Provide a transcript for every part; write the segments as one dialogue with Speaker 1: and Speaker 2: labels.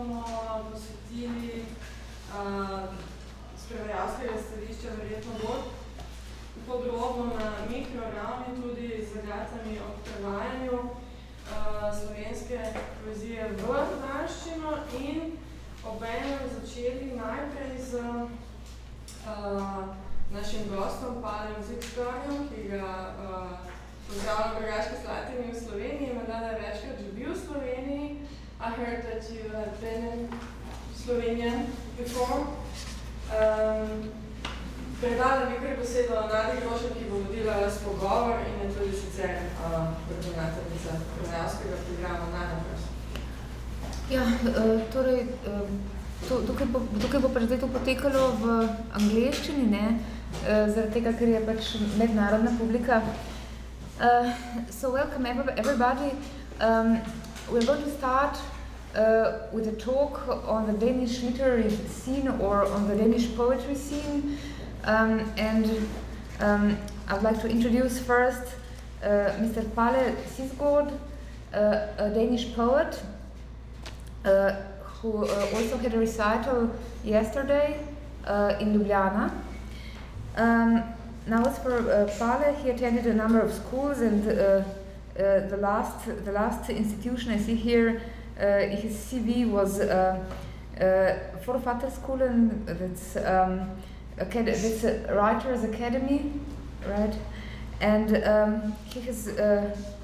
Speaker 1: bomo posvetili uh, z prevajalskega stališča verjetno bolj podrobno na mikroravni tudi z zagatami o prevajanju uh, slovenske poezije v danščino in obenem začeli najprej z uh, našim gostom Palem Ziktorjem, ki ga uh, pozdravljam v Rogaški Slatini v Sloveniji, ima da večkrat že bil v Sloveniji. I heard that you have been in Slovenia before. Um, Predala mi kar besedo Nadi Grošen, ki bo vodila s pogovor in je tudi sicer uh, koordinatorica prevajalskega programa Nada Grošen.
Speaker 2: Ja, uh, torej, uh, tukaj, bo, tukaj bo zdaj to potekalo v angleščini, ne, uh, zaradi tega, ker je pač mednarodna publika. Uh, so welcome everybody. Um, we're going to start uh, with a talk on the Danish literary scene or on the Danish poetry scene. Um, and um, I'd like to introduce first uh, Mr. Palle Sigsgaard, uh, a Danish poet uh, who uh, also had a recital yesterday uh, in Ljubljana. Um, now as for Palle, he attended a number of schools and the last the last institution I see here, his CV was uh, Forfatterskolen, that's um, uh, Writers Academy, right? And um, he has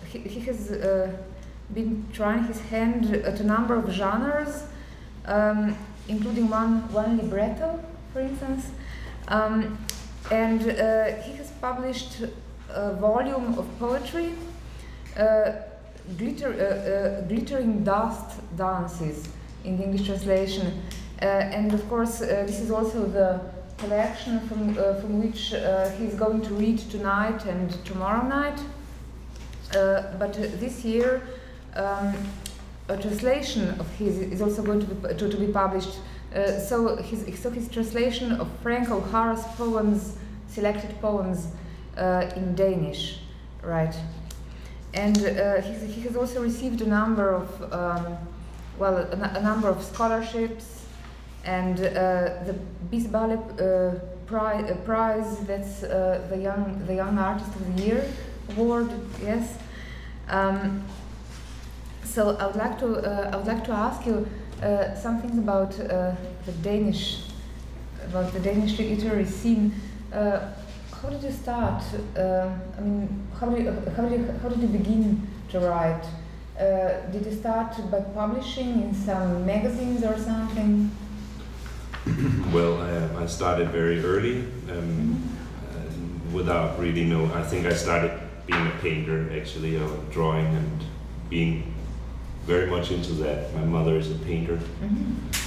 Speaker 2: he, he, has been trying his hand at a number of genres, um, including one one libretto, for instance. Um, and uh, he has published a volume of poetry, uh, glitter, uh, glittering dust dances in the English translation. and of course, this is also the collection from, uh, from which uh, he's going to read tonight and tomorrow night. Uh, but this year, um, a translation of his is also going to be, to, to be published. Uh, so, his, so his translation of Frank O'Hara's poems, selected poems uh, in Danish, right? And uh, he has also received a number of, um, well, a, number of scholarships and uh, the Bisbale uh, prize, uh, prize, that's the young the young artist of the year award. Yes. Um, so I would like to I would like to ask you something about the Danish about the Danish literary scene. How did you start? I mean, how did you, how did you, how did you begin to write? Uh, did you start by publishing in some magazines or something?
Speaker 3: well, I, I, started very early um, uh, without really know. I think I started being a painter actually, of drawing and being very much into that. My mother is a painter. Mm-hmm.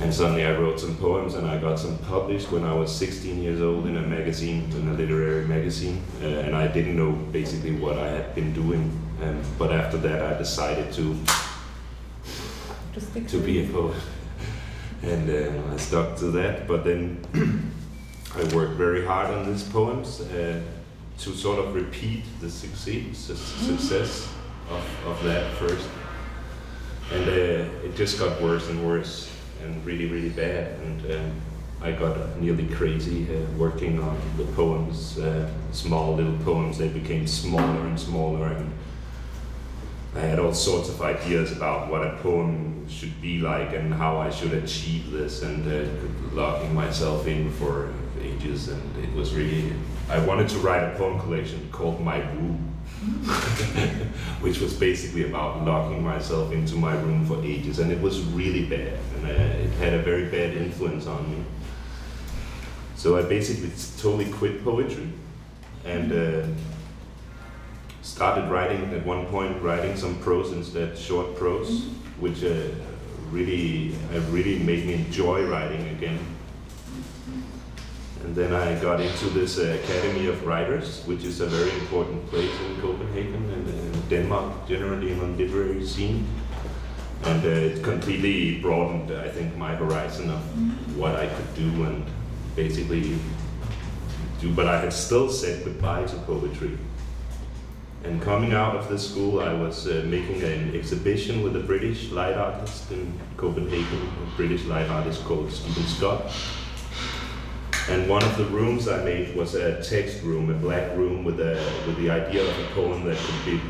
Speaker 3: And suddenly I wrote some poems and I got some published when I was 16 years old in a magazine, in a literary magazine. Uh, and I didn't know basically what I had been doing. Um, but after that I decided to, to be a poet and uh, I stuck to that. But then I worked very hard on these poems uh, to sort of repeat the succeed, success of, of that first. And uh, it just got worse and worse and really, really bad. And um, I got nearly crazy uh, working on the poems, uh, small little poems. They became smaller and smaller and I had all sorts of ideas about what a poem should be like and how I should achieve this, and uh, locking myself in for ages. And it was really, I wanted to write a poem collection called My Room, which was basically about locking myself into my room for ages, and it was really bad, and uh, it had a very bad influence on me. So I basically totally quit poetry, and. Uh, started writing at one point, writing some prose instead, short prose, mm -hmm. which uh, really, uh, really made me enjoy writing again. And then I got into this uh, Academy of Writers, which is a very important place in Copenhagen and Denmark, generally in the literary scene. And uh, it completely broadened, I think, my horizon of what I could do and basically do. But I had still said goodbye to poetry And coming out of the school, I was uh, making an exhibition with a British light artist in Copenhagen, a British light artist called Stephen Scott. And one of the rooms I made was a text room, a black room with a with the idea of a poem that could be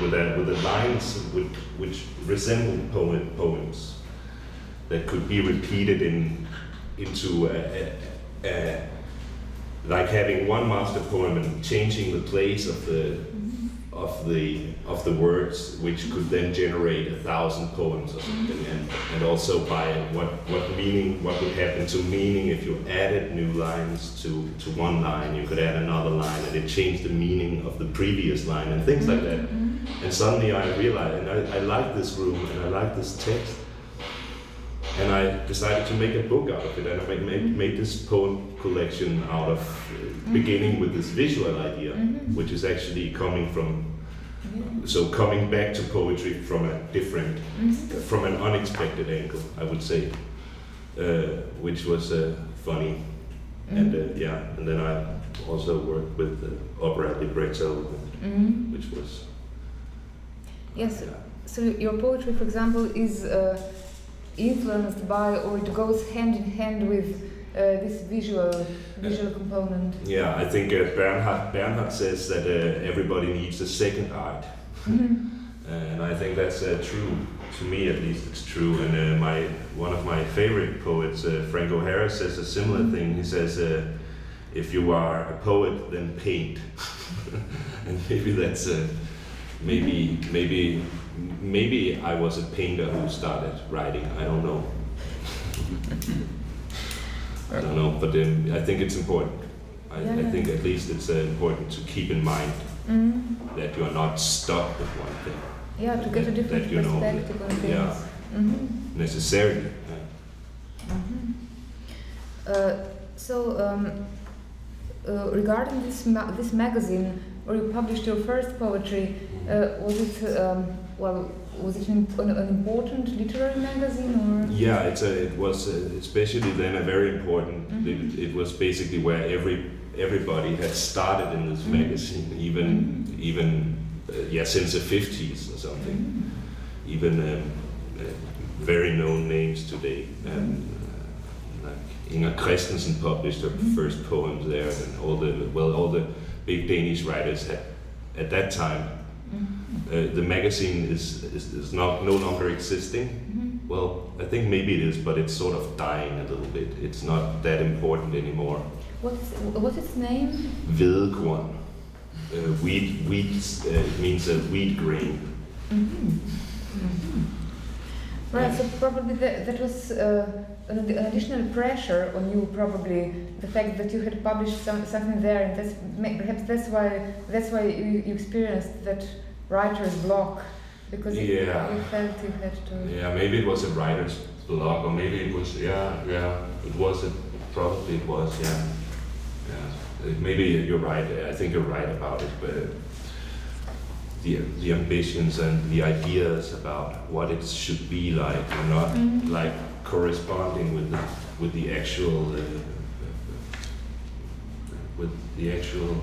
Speaker 3: with a, with the lines which, which resembled poem, poems that could be repeated in into a, a, a, like having one master poem and changing the place of the of the of the words, which could then generate a thousand poems or something, and, and also by what what meaning what would happen to meaning if you added new lines to to one line, you could add another line, and it changed the meaning of the previous line and things like that. Mm-hmm. And suddenly I realized, and I, I like this room and I like this text, and I decided to make a book out of it, and I made, made, made this poem collection out of uh, beginning with this visual idea,
Speaker 2: Mhm.
Speaker 3: which is actually coming from so coming back to poetry from a different, from an unexpected angle, I would say, uh, which was uh, funny. And uh, yeah, and then I also worked with uh, opera libretto,
Speaker 2: Mhm.
Speaker 3: which was
Speaker 2: Yes,
Speaker 3: yeah.
Speaker 2: so your poetry, for example, is uh, influenced by or it goes hand in hand with uh, this visual visual component.
Speaker 3: Yeah, I think uh, Bernhard Bernhard says that uh, everybody needs a second art,
Speaker 2: Mhm.
Speaker 3: and I think that's uh, true. To me, at least, it's true. And uh, my one of my favorite poets, uh, Frank O'Hara, says a similar thing. He says, uh, "If you are a poet, then paint." and maybe that's uh, maybe maybe maybe I was a painter who started writing. I don't know. I don't know, but um, I think it's important. I,
Speaker 2: Yeah,
Speaker 3: I think at least it's uh, important to keep in mind
Speaker 2: Mhm.
Speaker 3: that you are not stuck with one thing
Speaker 2: Yeah, to get a different
Speaker 3: that you know,
Speaker 2: perspective on things.
Speaker 3: yeah.
Speaker 2: Mhm.
Speaker 3: necessarily. Uh,
Speaker 2: Mhm. Uh, so, um, uh, regarding this ma- this magazine where you published your first poetry, uh, was it um, well? Was it an, an, an important literary magazine or?
Speaker 3: yeah, it's a, it was uh, especially then a very important.
Speaker 2: Mhm.
Speaker 3: It, it was basically where every everybody had started in this
Speaker 2: Mhm.
Speaker 3: magazine, even even uh, yeah since the fifties or something.
Speaker 2: Mhm.
Speaker 3: Even um, uh, very known names today. Um, uh, like Inger Christensen published her
Speaker 2: Mhm.
Speaker 3: first poems there, and all the well, all the big Danish writers had at that time. Uh, the magazine is, is is not no longer existing.
Speaker 2: Mhm.
Speaker 3: Well, I think maybe it is, but it's sort of dying a little bit. It's not that important anymore.
Speaker 2: What's what's its name?
Speaker 3: Hvedekorn. Uh, wheat, wheat, uh, it means a wheat grain.
Speaker 2: Mhm. Mhm. Right, so probably that, that was uh, an, additional pressure on you. Probably the fact that you had published some, something there, and that's perhaps that's why that's why you, you experienced that writer's block because you-
Speaker 3: Yeah.
Speaker 2: you felt you had to.
Speaker 3: Yeah, maybe it was a writer's block, or maybe it was, yeah, yeah, it was, a, probably it was, yeah. yeah. Maybe you're right, I think you're right about it, but the, the ambitions and the ideas about what it should be like are not
Speaker 2: Mhm.
Speaker 3: like corresponding with the, with the actual, uh, with the actual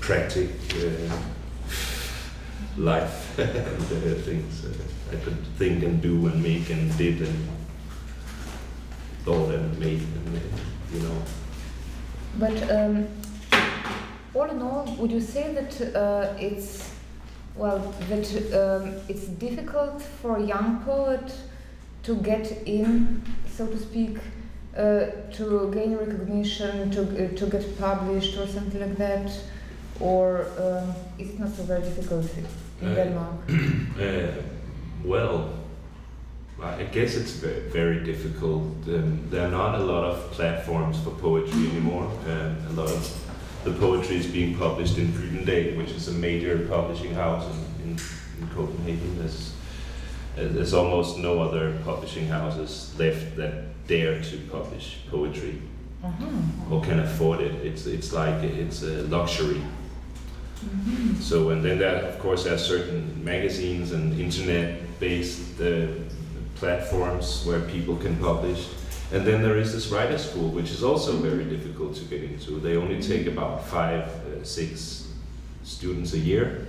Speaker 3: practic uh, life and uh, things uh, I could think and do and make and did and thought and made and you know.
Speaker 2: But um, all in all, would you say that uh, it's well that um, it's difficult for a young poet to get in, so to speak, uh, to gain recognition, to uh, to get published or something like that, or um, is it not so very difficult in
Speaker 3: Uh,
Speaker 2: Denmark?
Speaker 3: Uh, well, I guess it's ve- very difficult. Um, there are not a lot of platforms for poetry anymore. Um, a lot of the poetry is being published in Gyldendal, which is a major publishing house in, in, in Copenhagen. There's, uh, there's almost no other publishing houses left that dare to publish poetry
Speaker 2: Uh-huh.
Speaker 3: or can afford it. It's it's like it's a luxury. So and then there, of course, there are certain magazines and internet-based uh, platforms where people can publish, And then there is this writer school, which is also very difficult to get into. They only take about five, uh, six students a year.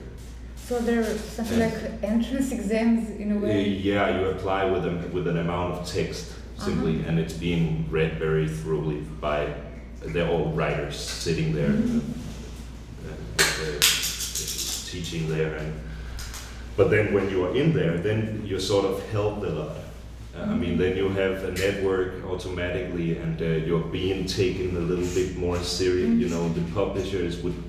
Speaker 2: So there are something like entrance exams in a
Speaker 3: Uh,
Speaker 2: way.
Speaker 3: yeah, you apply with a, with an amount of text simply,
Speaker 2: Uh-huh.
Speaker 3: and it's being read very thoroughly by. They're all writers sitting there, uh, with, teaching there, and but then when you are in there, then you're sort of helped a lot. Uh, I mean, then you have a network automatically, and uh, you're being taken a little bit more serious. You know, the publishers would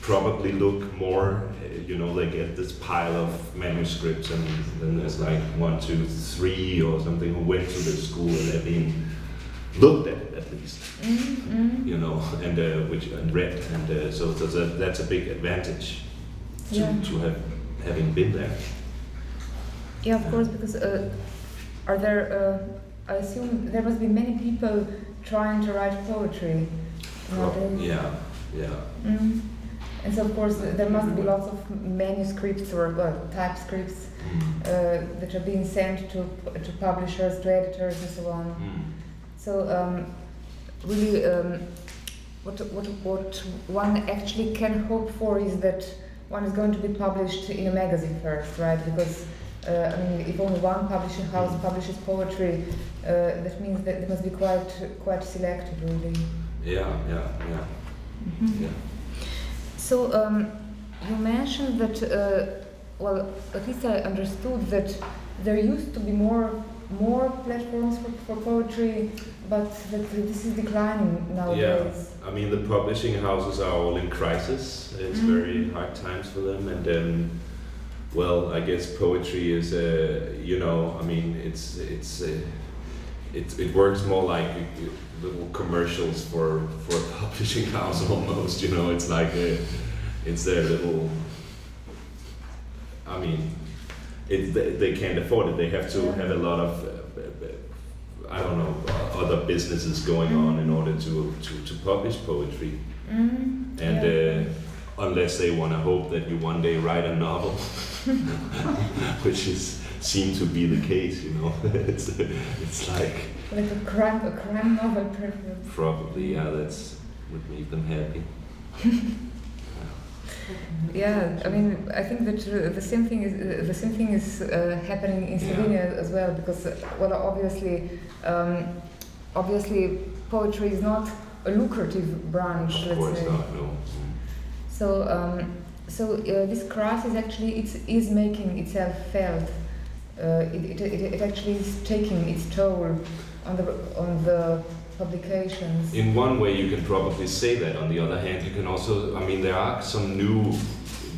Speaker 3: probably look more, uh, you know, like at this pile of manuscripts, and then there's like one, two, three, or something who went to the school and they're being looked at
Speaker 2: Mm-hmm.
Speaker 3: you know, and uh, which and read, and uh, so that's a, that's a big advantage to,
Speaker 2: Yeah.
Speaker 3: to have having been there.
Speaker 2: Yeah, of course, because uh, are there? Uh, I assume there must be many people trying to write poetry nowadays.
Speaker 3: Yeah, yeah.
Speaker 2: Mm. And so, of course, there must be lots of manuscripts or well, typescripts
Speaker 3: Mm.
Speaker 2: uh, that are being sent to to publishers, to editors, and so on.
Speaker 3: Mm.
Speaker 2: So, um, really, um, what what what one actually can hope for is that one is going to be published in a magazine first, right? Because uh, I mean, if only one publishing house publishes poetry, uh, that means that they must be quite quite selective, really.
Speaker 3: Yeah, yeah, yeah, yeah.
Speaker 2: So um, you mentioned that, uh, well, at least I understood that there used to be more more platforms for, for poetry, but this is declining nowadays.
Speaker 3: Yeah, I mean, the publishing houses are all in crisis. It's
Speaker 2: Mhm.
Speaker 3: very hard times for them, and then, well, I guess poetry is, uh, you know, I mean, it's it's uh, it it works more like uh, little commercials for for a publishing house almost. You know, it's like a, it's their little. I mean, it they, they can't afford it. They have to
Speaker 2: Yeah.
Speaker 3: have a lot of. Uh, I don't know other businesses going on in order to to, to publish poetry,
Speaker 2: Mm,
Speaker 3: and
Speaker 2: yeah.
Speaker 3: uh, unless they want to hope that you one day write a novel, which is seem to be the case, you know, it's it's like
Speaker 2: like a crime, a crime novel, perhaps.
Speaker 3: probably yeah, that's would make them happy.
Speaker 2: Yeah, I mean, I think that the same thing is uh, the same thing is uh, happening in
Speaker 3: Yeah.
Speaker 2: Slovenia as well because, uh, well, obviously, um, obviously, poetry is not a lucrative branch.
Speaker 3: Of
Speaker 2: let's
Speaker 3: course
Speaker 2: say.
Speaker 3: not, no.
Speaker 2: So, um, so uh, this crisis actually it is making itself felt. Uh, it, it, it, it actually is taking its toll on the on the publications.
Speaker 3: In one way, you can probably say that. On the other hand, you can also, I mean, there are some new,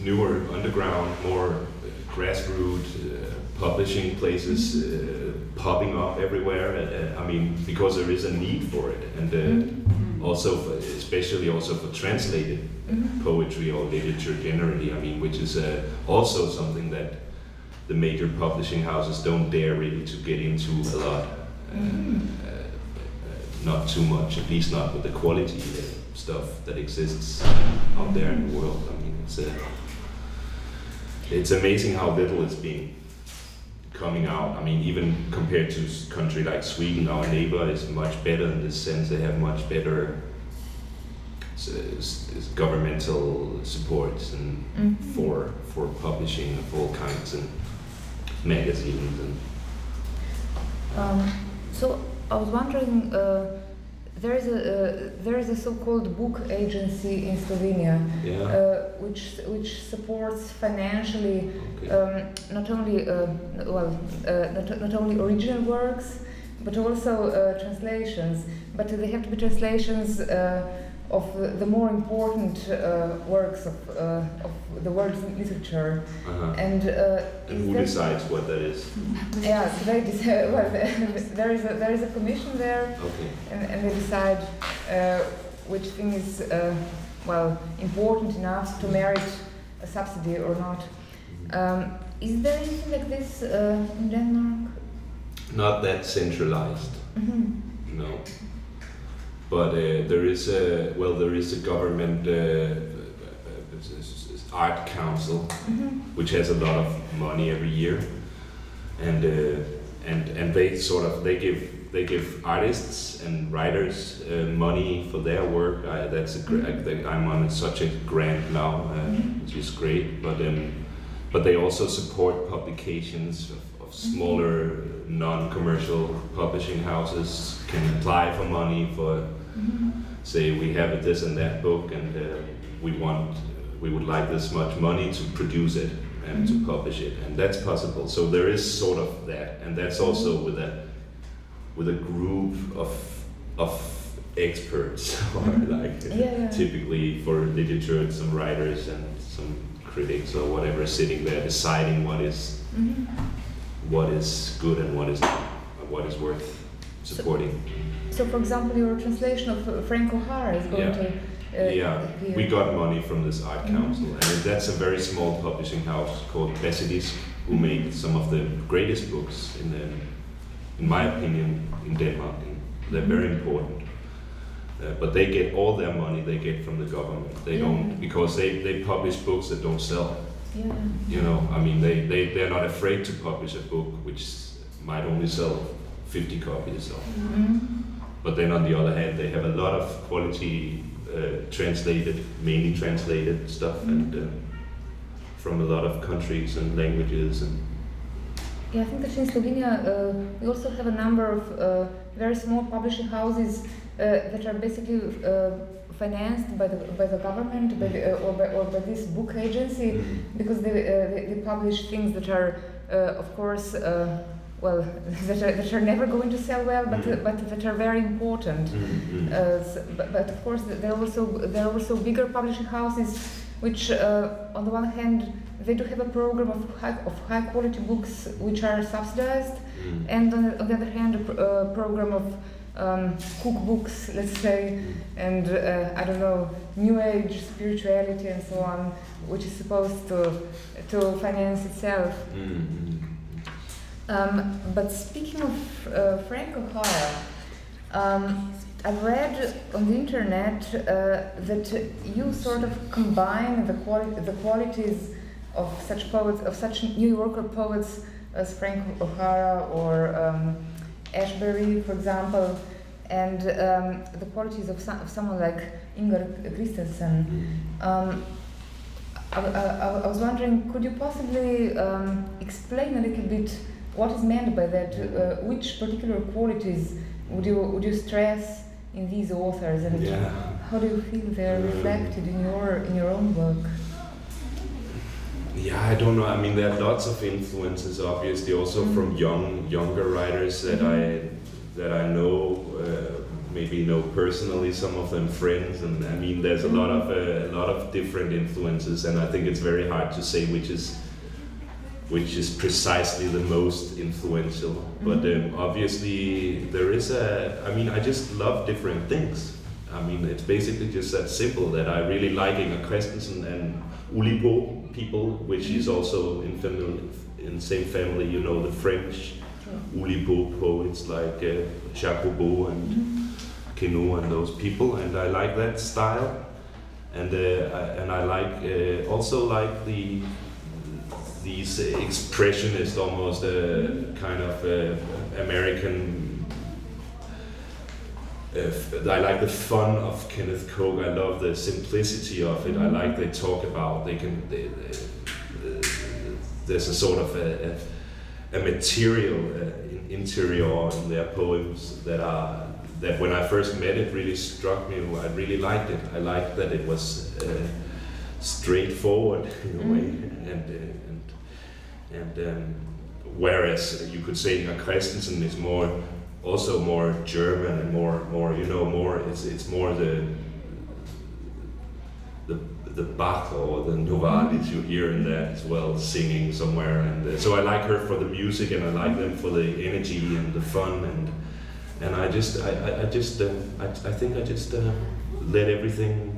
Speaker 3: newer underground, more uh, grassroots uh, publishing places uh, popping up everywhere. Uh, I mean, because there is a need for it, and uh,
Speaker 2: Mhm.
Speaker 3: also, for, especially also for translated
Speaker 2: Mhm.
Speaker 3: poetry or literature generally. I mean, which is uh, also something that the major publishing houses don't dare really to get into a lot. Uh, not too much, at least not with the quality uh, stuff that exists out there in the world. I mean, it's uh, it's amazing how little is being coming out. I mean, even compared to a country like Sweden, our neighbor is much better in this sense. They have much better governmental supports and
Speaker 2: Mhm.
Speaker 3: for for publishing of all kinds and magazines and
Speaker 2: Um, so I was wondering, uh, there is a uh, there is a so-called book agency in Slovenia,
Speaker 3: yeah.
Speaker 2: uh, which which supports financially
Speaker 3: okay.
Speaker 2: um, not only uh, well uh, not, not only original works but also uh, translations. But they have to be translations uh, of the, more important uh, works of uh, of the world's literature.
Speaker 3: uh-huh.
Speaker 2: And, uh,
Speaker 3: And who decides what that is?
Speaker 2: Yeah, so they decide, well, there is a there is a commission there,
Speaker 3: Okay.
Speaker 2: and, and they decide uh, which thing is uh, well important enough to merit a subsidy or not. Um, is there anything like this uh, in Denmark?
Speaker 3: Not that centralized,
Speaker 2: hmm
Speaker 3: no. But uh, there is a well, there is a government uh, art council
Speaker 2: hmm
Speaker 3: which has a lot of money every year, and uh, and and they sort of they give they give artists and writers uh, money for their work. I, that's a gr- I, I'm on such a grant now, uh, which is great. But um, but they also support publications of, of smaller, non-commercial publishing houses can apply for money for say we have this and that book and uh, we want we would like this much money to produce it and to publish it and that's possible so there is sort of that and that's also with a with a group of of experts or like uh,
Speaker 2: Yeah,
Speaker 3: typically for literature and some writers and some critics or whatever sitting there deciding what is
Speaker 2: Mhm.
Speaker 3: what is good and what is what is worth supporting
Speaker 2: So, for example, your translation of uh, Frank O'Hara is going
Speaker 3: Yeah.
Speaker 2: to. Uh,
Speaker 3: yeah,
Speaker 2: appear.
Speaker 3: we got money from this art council, and that's a very small publishing house called Basilisk, who made some of the greatest books in the, in my opinion, in Denmark. And they're very important. Uh, but they get all their money they get from the government. They
Speaker 2: Yeah.
Speaker 3: don't because they, they publish books that don't sell.
Speaker 2: Yeah.
Speaker 3: You know, I mean, they, they, they're not afraid to publish a book which might only sell 50 copies. Or,
Speaker 2: Mhm.
Speaker 3: but then on the other hand, they have a lot of quality uh, translated, mainly translated stuff, and uh, from a lot of countries and languages. And
Speaker 2: Yeah, I think that in Slovenia uh, we also have a number of uh, very small publishing houses uh, that are basically uh, financed by the by the government by the, uh, or, by, or by this book agency because they, uh, they, they publish things that are uh, of course uh, well that are, that are never going to sell well but
Speaker 3: Mhm.
Speaker 2: but that are very important.
Speaker 3: Mm,
Speaker 2: Uh, s- but, but of course, there are also there are also bigger publishing houses, which uh, on the one hand they do have a program of high of high quality books which are subsidized,
Speaker 3: mm,
Speaker 2: and on the, on the other hand, a pr- uh, program of um, cookbooks, let's say, and uh, I don't know, new age spirituality and so on, which is supposed to to finance itself.
Speaker 3: mm, mm.
Speaker 2: Um, but speaking of uh, Frank O'Hara, um, I've read on the internet uh, that you sort of combine the, quali- the qualities of such poets, of such New Yorker poets as Frank O'Hara or um, Ashbery, for example, and um, the qualities of, some, of someone like Inger Christensen. Um, I, I, I was wondering, could you possibly um, explain a little bit what is meant by that? Uh, which particular qualities would you would you stress in these authors, and
Speaker 3: Yeah.
Speaker 2: how do you feel they're
Speaker 3: Um,
Speaker 2: reflected in your in your own work?
Speaker 3: Yeah, I don't know. I mean, there are lots of influences, obviously, also
Speaker 2: Mhm.
Speaker 3: from young, younger writers that I that I know, uh, maybe know personally. Some of them friends, and I mean, there's a lot of uh, a lot of different influences, and I think it's very hard to say which is which is precisely the most influential. But um, obviously, there is a. I mean, I just love different things. I mean, it's basically just that simple that I really like Inger Christensen and Oulipo people, which is also in family, in same family. You know, the French Oulipo poets like uh, Jacobo and Queneau and those people, and I like that style. And uh, I, and I like uh, also like the these expressionist, almost uh, kind of uh, American. Uh, I like the fun of Kenneth Koch. I love the simplicity of it. I like they talk about they can. They, they, uh, there's a sort of a, a, a material uh, interior in their poems that are that when I first met it really struck me. I really liked it. I liked that it was uh, straightforward in a way, and uh, and um, whereas you could say Inger Christensen is more also more German and more more you know more it's it's more the the the Bach or the Novalis you hear in that as well singing somewhere. And uh, so I like her for the music and I like them for the energy and the fun. And and I just I, I, I just uh, I, I think I just uh, let everything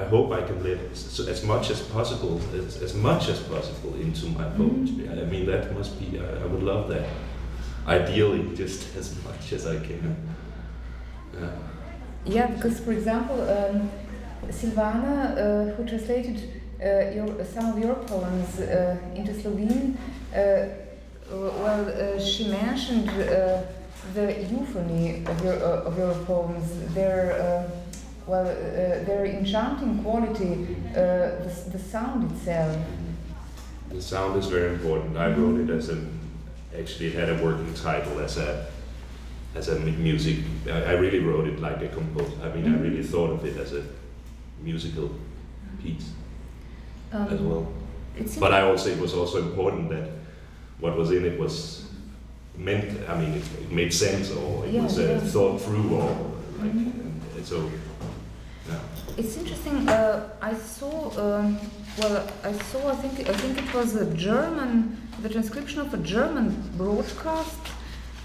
Speaker 3: I hope I can let as, as much as possible as, as much as possible into my poetry I mean that must be I, I would love that. Ideally just as much as I can. Yeah.
Speaker 2: Yeah, because for example, um, Silvana, uh, who translated uh, your, some of your poems uh, into Slovene, uh, well, uh, she mentioned uh, the euphony of your uh, of your poems, their uh, well, uh, their enchanting quality, uh, the, the sound itself.
Speaker 3: The sound is very important. I wrote it as a actually it had a working title as a as a music. I, I really wrote it like a composer. I mean, I really thought of it as a musical piece
Speaker 2: Um,
Speaker 3: as well. But I also it was also important that what was in it was meant. I mean, it, it made sense or it
Speaker 2: Yeah,
Speaker 3: was uh,
Speaker 2: yeah.
Speaker 3: thought through or like
Speaker 2: Mhm.
Speaker 3: and so.
Speaker 2: It's interesting. Uh, I saw. Um, well, I saw. I think. I think it was a German. The transcription of a German broadcast,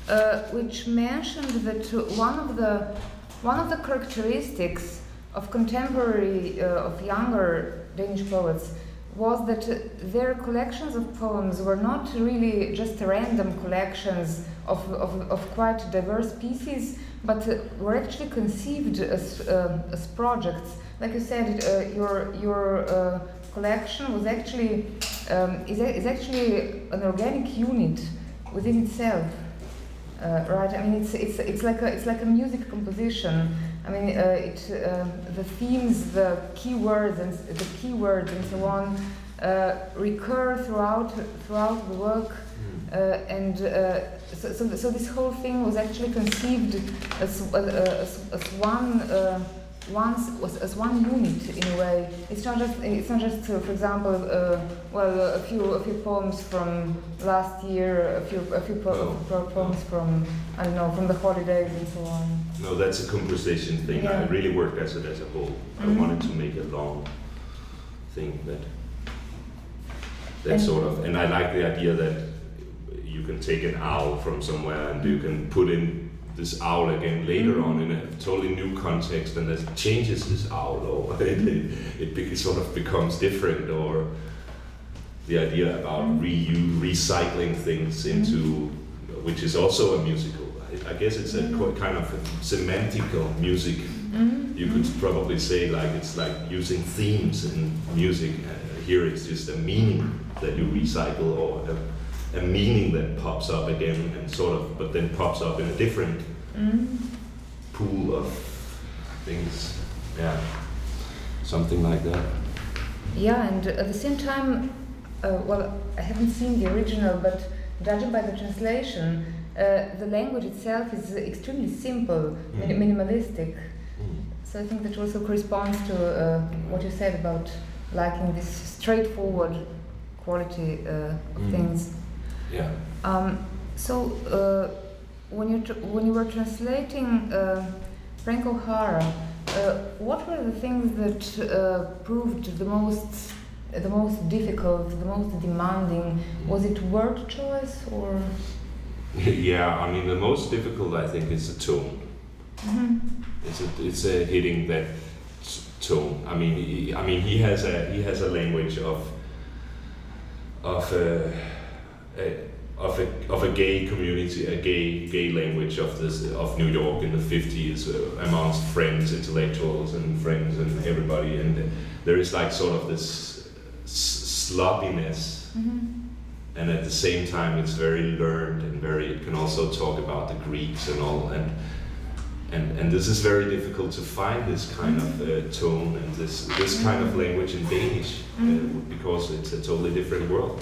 Speaker 2: uh, which mentioned that one of the one of the characteristics of contemporary uh, of younger Danish poets was that their collections of poems were not really just random collections of, of, of quite diverse pieces, but uh, were actually conceived as, uh, as projects. Like you said, uh, your, your uh, collection was actually, um, is, a, is actually an organic unit within itself. Uh, right, I mean, it's, it's, it's, like a, it's like a music composition. I mean, uh, it, uh, the themes, the keywords, and the keywords, and so on, uh, recur throughout throughout the work, uh, and uh, so, so, so this whole thing was actually conceived as as, as one. Uh, once was as one unit in a way. It's not just it's not just uh, for example uh, well a few a few poems from last year, a few a few po-
Speaker 3: No.
Speaker 2: po- poems from I don't know from the holidays and so on.
Speaker 3: No, that's a conversation thing. I really worked as it as a whole. I
Speaker 2: Mhm.
Speaker 3: wanted to make a long thing that that
Speaker 2: And-
Speaker 3: sort of, and I like the idea that you can take an owl from somewhere and you can put in this owl again later on in a totally new context, and that changes this owl, or it, it, it sort of becomes different, or the idea about
Speaker 2: Mhm.
Speaker 3: reuse, recycling things into, which is also a musical. I, I guess it's a co- kind of a semantical music.
Speaker 2: Mhm.
Speaker 3: You could probably say like it's like using themes in music. Uh, here it's just a meaning that you recycle, or a, a meaning that pops up again and sort of, but then pops up in a different
Speaker 2: Mhm.
Speaker 3: pool of things. Yeah, something like that.
Speaker 2: Yeah, and at the same time, uh, well, I haven't seen the original, but judging by the translation, uh, the language itself is extremely simple, min-
Speaker 3: Mhm.
Speaker 2: minimalistic. So I think that also corresponds to uh, what you said about liking this straightforward quality uh, of
Speaker 3: Mhm.
Speaker 2: things.
Speaker 3: Yeah.
Speaker 2: Um, so uh, when you when you were translating uh, Frank O'Hara, uh, what were the things that uh, proved the most the most difficult, the most demanding? Was it word choice or?
Speaker 3: yeah, I mean the most difficult I think is the tone.
Speaker 2: Mhm.
Speaker 3: It's a, it's a hitting that tone. I mean, he, I mean he has a he has a language of of a, a of a of a gay community, a gay gay language of this of New York in the fifties uh, amongst friends, intellectuals, and friends and everybody, and there is like sort of this s- sloppiness.
Speaker 2: Mhm.
Speaker 3: and at the same time it's very learned and very it can also talk about the greeks and all. And and and this is very difficult to find this kind of uh, tone and this this kind of language in danish uh,
Speaker 2: Mhm.
Speaker 3: because it's a totally different world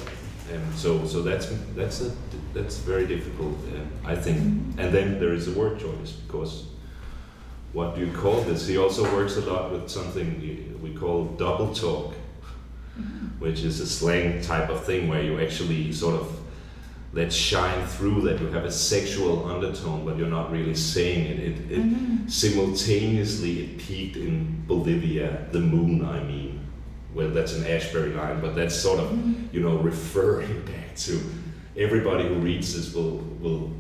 Speaker 3: and so so that's that's a, that's very difficult uh, i think and then there is a word choice because what do you call this he also works a lot with something we call double talk which is a slang type of thing where you actually sort of let shine through that you have a sexual undertone, but you're not really saying it. It, it
Speaker 2: Mhm.
Speaker 3: simultaneously it peaked in Bolivia, the moon. I mean, well, that's an Ashbery line, but that's sort of you know referring back to everybody who reads this will will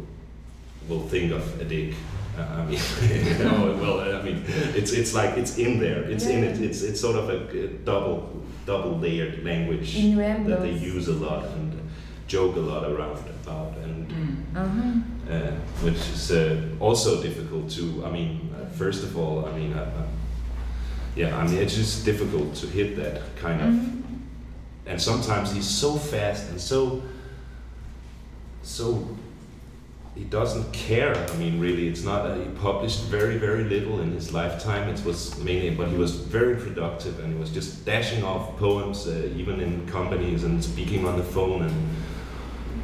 Speaker 3: will think of a dick. Uh, I mean, no, well, I mean, it's it's like it's in there. It's in it. It's it's sort of a, a double double layered language
Speaker 2: Innuendos.
Speaker 3: that they use a lot and joke a lot around about, and
Speaker 2: Uh-huh.
Speaker 3: uh, which is uh, also difficult to. I mean, uh, first of all, I mean, uh, uh, yeah, I mean, it's just difficult to hit that kind of.
Speaker 2: Mhm.
Speaker 3: And sometimes he's so fast and so, so he doesn't care. I mean, really, it's not. Uh, he published very, very little in his lifetime. It was mainly, but he was very productive, and he was just dashing off poems, uh, even in companies and speaking on the phone and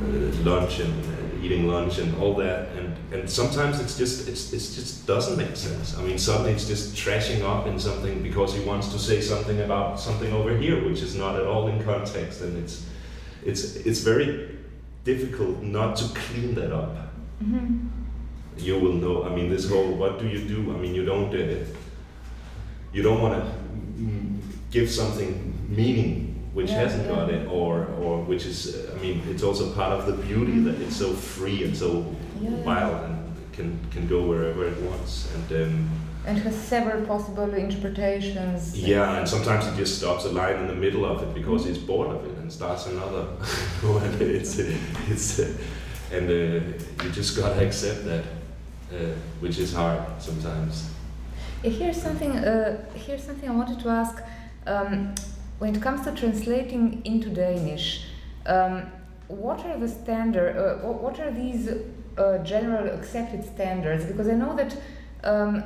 Speaker 3: uh, lunch and uh, eating lunch and all that. And and sometimes it's just it's it's just doesn't make sense. I mean, suddenly it's just trashing up in something because he wants to say something about something over here, which is not at all in context, and it's it's it's very difficult not to clean that up
Speaker 2: Mm-hmm.
Speaker 3: you will know. I mean, this whole what do you do? I mean, you don't uh, you don't want to give something meaning which
Speaker 2: Yeah,
Speaker 3: hasn't
Speaker 2: yeah.
Speaker 3: got it, or or which is. Uh, I mean, it's also part of the beauty that it's so free and so
Speaker 2: Yeah,
Speaker 3: wild and can can go wherever it wants. And um,
Speaker 2: And has several possible interpretations.
Speaker 3: yeah, and sometimes it just stops a line in the middle of it because it's bored of it and starts another. and it's it's. Uh, and uh, you just gotta accept that, uh, which is hard sometimes.
Speaker 2: Here's something. Uh, here's something I wanted to ask. Um, when it comes to translating into Danish, um, what are the standard? Uh, what are these uh, general accepted standards? Because I know that um,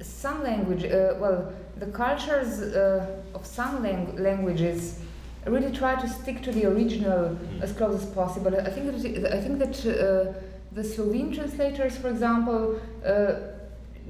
Speaker 2: some language, uh, well, the cultures uh, of some lang- languages really try to stick to the original as close as possible. I think that I think that uh, the Slovene translators, for example, uh,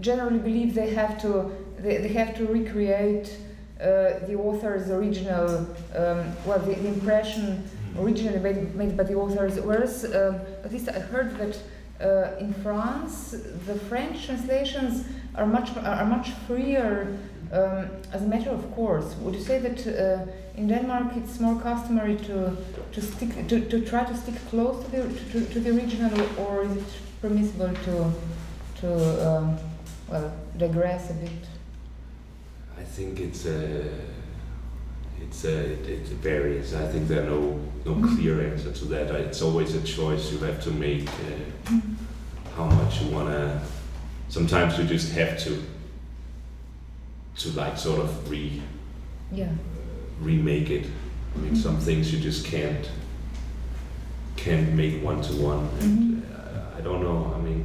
Speaker 2: generally believe they have to they, they have to recreate uh, the author's original um, well the, the impression originally made, made by the authors. Whereas um, at least I heard that. Uh, in France, the French translations are much are much freer um, as a matter of course. Would you say that uh, in Denmark it's more customary to to stick to, to try to stick close to the to, to the original, or is it permissible to to um, well digress a bit?
Speaker 3: I think it's uh, it's uh, it, it varies. I think there are no no clear answer to that. It's always a choice you have to make. Uh, how much you wanna. Sometimes you just have to to like sort of re
Speaker 2: Yeah.
Speaker 3: remake it. I mean, some things you just can't can't make one to one. And uh, I don't know. I mean,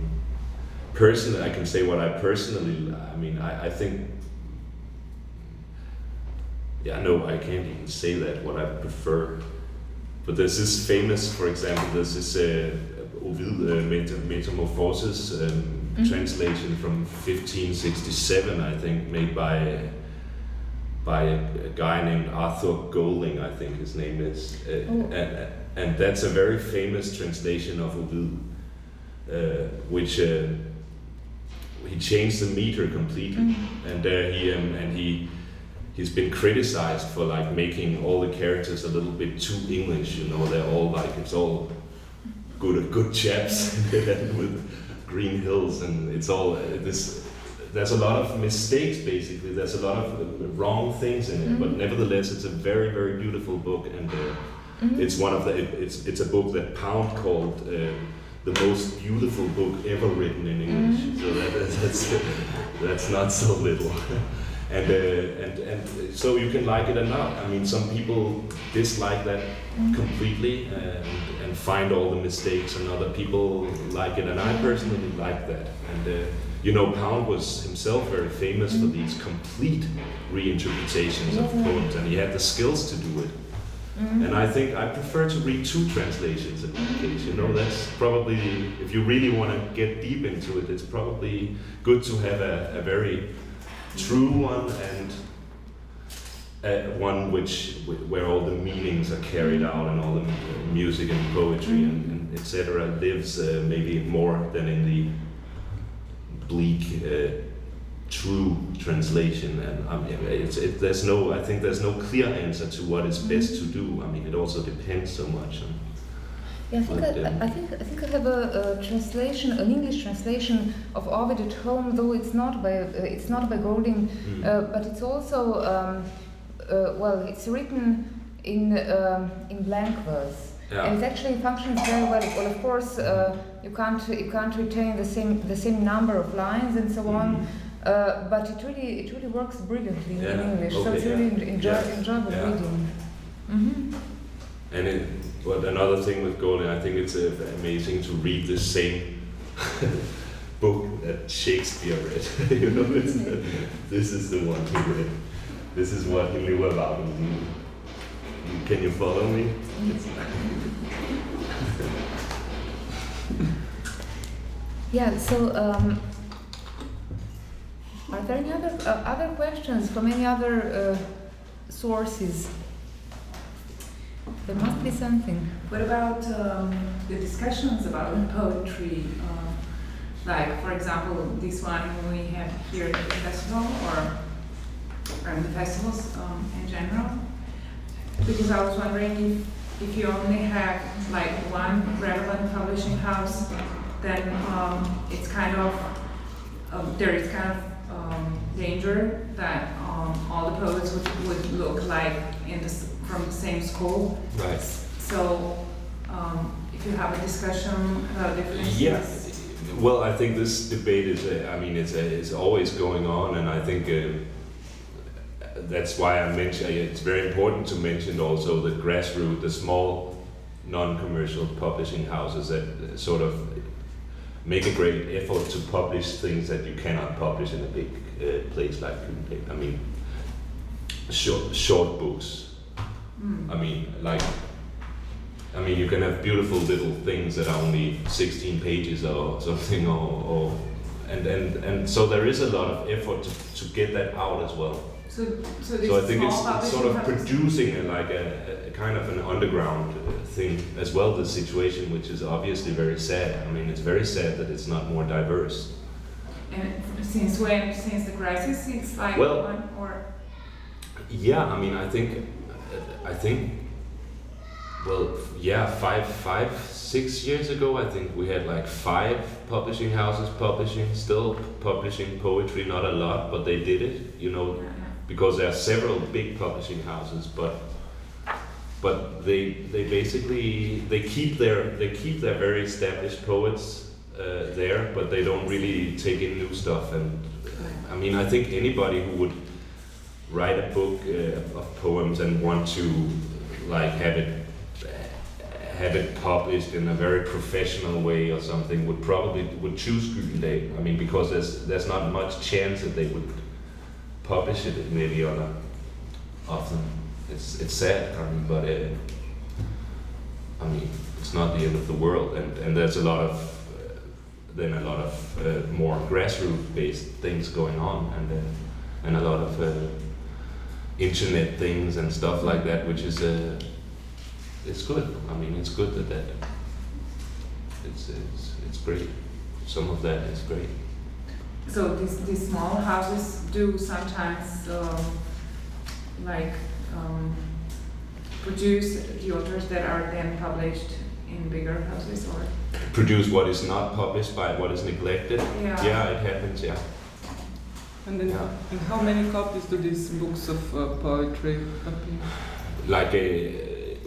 Speaker 3: personally, I can say what I personally. I mean, I, I think. Yeah, no, I can't even say that what I prefer. But there's this famous, for example, there's this uh, Ovid uh, Meta- Metamorphosis um,
Speaker 2: Mhm.
Speaker 3: translation from 1567, I think, made by by a, a guy named Arthur Golding, I think his name is, uh,
Speaker 2: Oh.
Speaker 3: and, and that's a very famous translation of Ovid, uh, which uh, he changed the meter completely,
Speaker 2: Mhm.
Speaker 3: and uh, he um, and he he's been criticized for like making all the characters a little bit too English. You know, they're all like it's all good good chaps with green hills, and it's all uh, this. There's a lot of mistakes, basically. There's a lot of uh, wrong things in it, but
Speaker 2: Mhm.
Speaker 3: nevertheless, it's a very, very beautiful book, and uh,
Speaker 2: Mhm.
Speaker 3: it's one of the. It, it's it's a book that Pound called uh, the most beautiful book ever written in English.
Speaker 2: Mhm.
Speaker 3: So that, that's that's not so little. and uh, and and so you can like it or not. I mean, some people dislike that completely and, and find all the mistakes, and other people like it. And I personally like that. And uh, you know, Pound was himself very famous for these complete reinterpretations of poems, and he had the skills to do it.
Speaker 2: Mhm.
Speaker 3: And I think I prefer to read two translations in that case. You know, that's probably, if you really want to get deep into it, it's probably good to have a, a very true one and uh, one which where all the meanings are carried out and all the music and poetry and, and etc. lives uh, maybe more than in the bleak. Uh, true translation and I mean, it's, it, there's no I think there's no clear answer to what is best to do I mean it also depends so much on
Speaker 2: Yeah, I think I, I think I think I have a, a translation, an English translation of Ovid at home, though it's not by uh, it's not by Golding,
Speaker 3: Mm.
Speaker 2: uh, but it's also um, uh, well, it's written in um, in blank verse, and it actually functions very well. Well, of course, uh, you can't you can't retain the same the same number of lines and so on.
Speaker 3: Mhm.
Speaker 2: Uh, but it really it really works brilliantly in
Speaker 3: Yeah,
Speaker 2: English, so
Speaker 3: okay,
Speaker 2: it's really
Speaker 3: yeah.
Speaker 2: en- enjoy,
Speaker 3: Yeah,
Speaker 2: enjoyable
Speaker 3: yeah.
Speaker 2: reading. hmm
Speaker 3: and it, but another thing with Golding I think it's uh, amazing to read the same book that Shakespeare read. you know, this is the one he read. This is what he knew about. Can you follow me?
Speaker 2: Yeah, so um, are there any other uh, other questions from any other uh, sources? There must be something.
Speaker 4: What about um, the discussions about poetry? Uh, like, for example, this one we have here at the festival, or, or the festivals um, in general. Because I was wondering if, if you only have like one relevant publishing house, then um, it's kind of um, there is kind of um, danger that um, all the poets would, would look like in the, from the same school.
Speaker 3: Right.
Speaker 4: So, um, if you have a discussion about differences.
Speaker 3: Yeah. Well, I think this debate is, uh, I mean, it's, uh, it's always going on, and I think uh, that's why I mentioned it's very important to mention also the grassroots, the small non-commercial publishing houses that sort of make a great effort to publish things that you cannot publish in a big uh, place like Copenhagen. I mean, short, short books.
Speaker 4: Mm.
Speaker 3: I mean, like, I mean, you can have beautiful little things that are only 16 pages or something, or, or and, and, and so there is a lot of effort to, to get that out as well.
Speaker 4: So, so this
Speaker 3: So I think it's, it's sort of producing a, like a, a kind of an underground thing as well. The situation, which is obviously very sad. I mean, it's very sad that it's not more diverse.
Speaker 4: And since when? Since the crisis? It's like
Speaker 3: Well-
Speaker 4: one or
Speaker 3: Yeah, I mean, I think, I think, well, yeah, five, five, six years ago, I think we had like five publishing houses publishing, still publishing poetry, not a lot, but they did it, you know, because there are several big publishing houses, but but they they basically they keep their they keep their very established poets uh, there, but they don't really take in new stuff. And I mean, I think anybody who would write a book uh, of poems and want to like have it have it published in a very professional way or something would probably would choose Gyldendal. I mean, because there's there's not much chance that they would publish it maybe on a often. It's it's sad, I mean, but uh, I mean it's not the end of the world, and and there's a lot of uh, then a lot of uh, more grassroots based things going on, and uh, and a lot of uh, internet things and stuff like that, which is uh, it's good. I mean, it's good that that it's it's it's great. Some of that is great.
Speaker 4: So these these small houses do sometimes um, like um, produce the authors that are then published in bigger houses or
Speaker 3: Produce what is not published by what is neglected.
Speaker 4: yeah.
Speaker 3: Yeah, it happens. Yeah.
Speaker 5: And then,
Speaker 3: Yeah.
Speaker 5: and how many copies do these books of uh, poetry appear?
Speaker 3: like a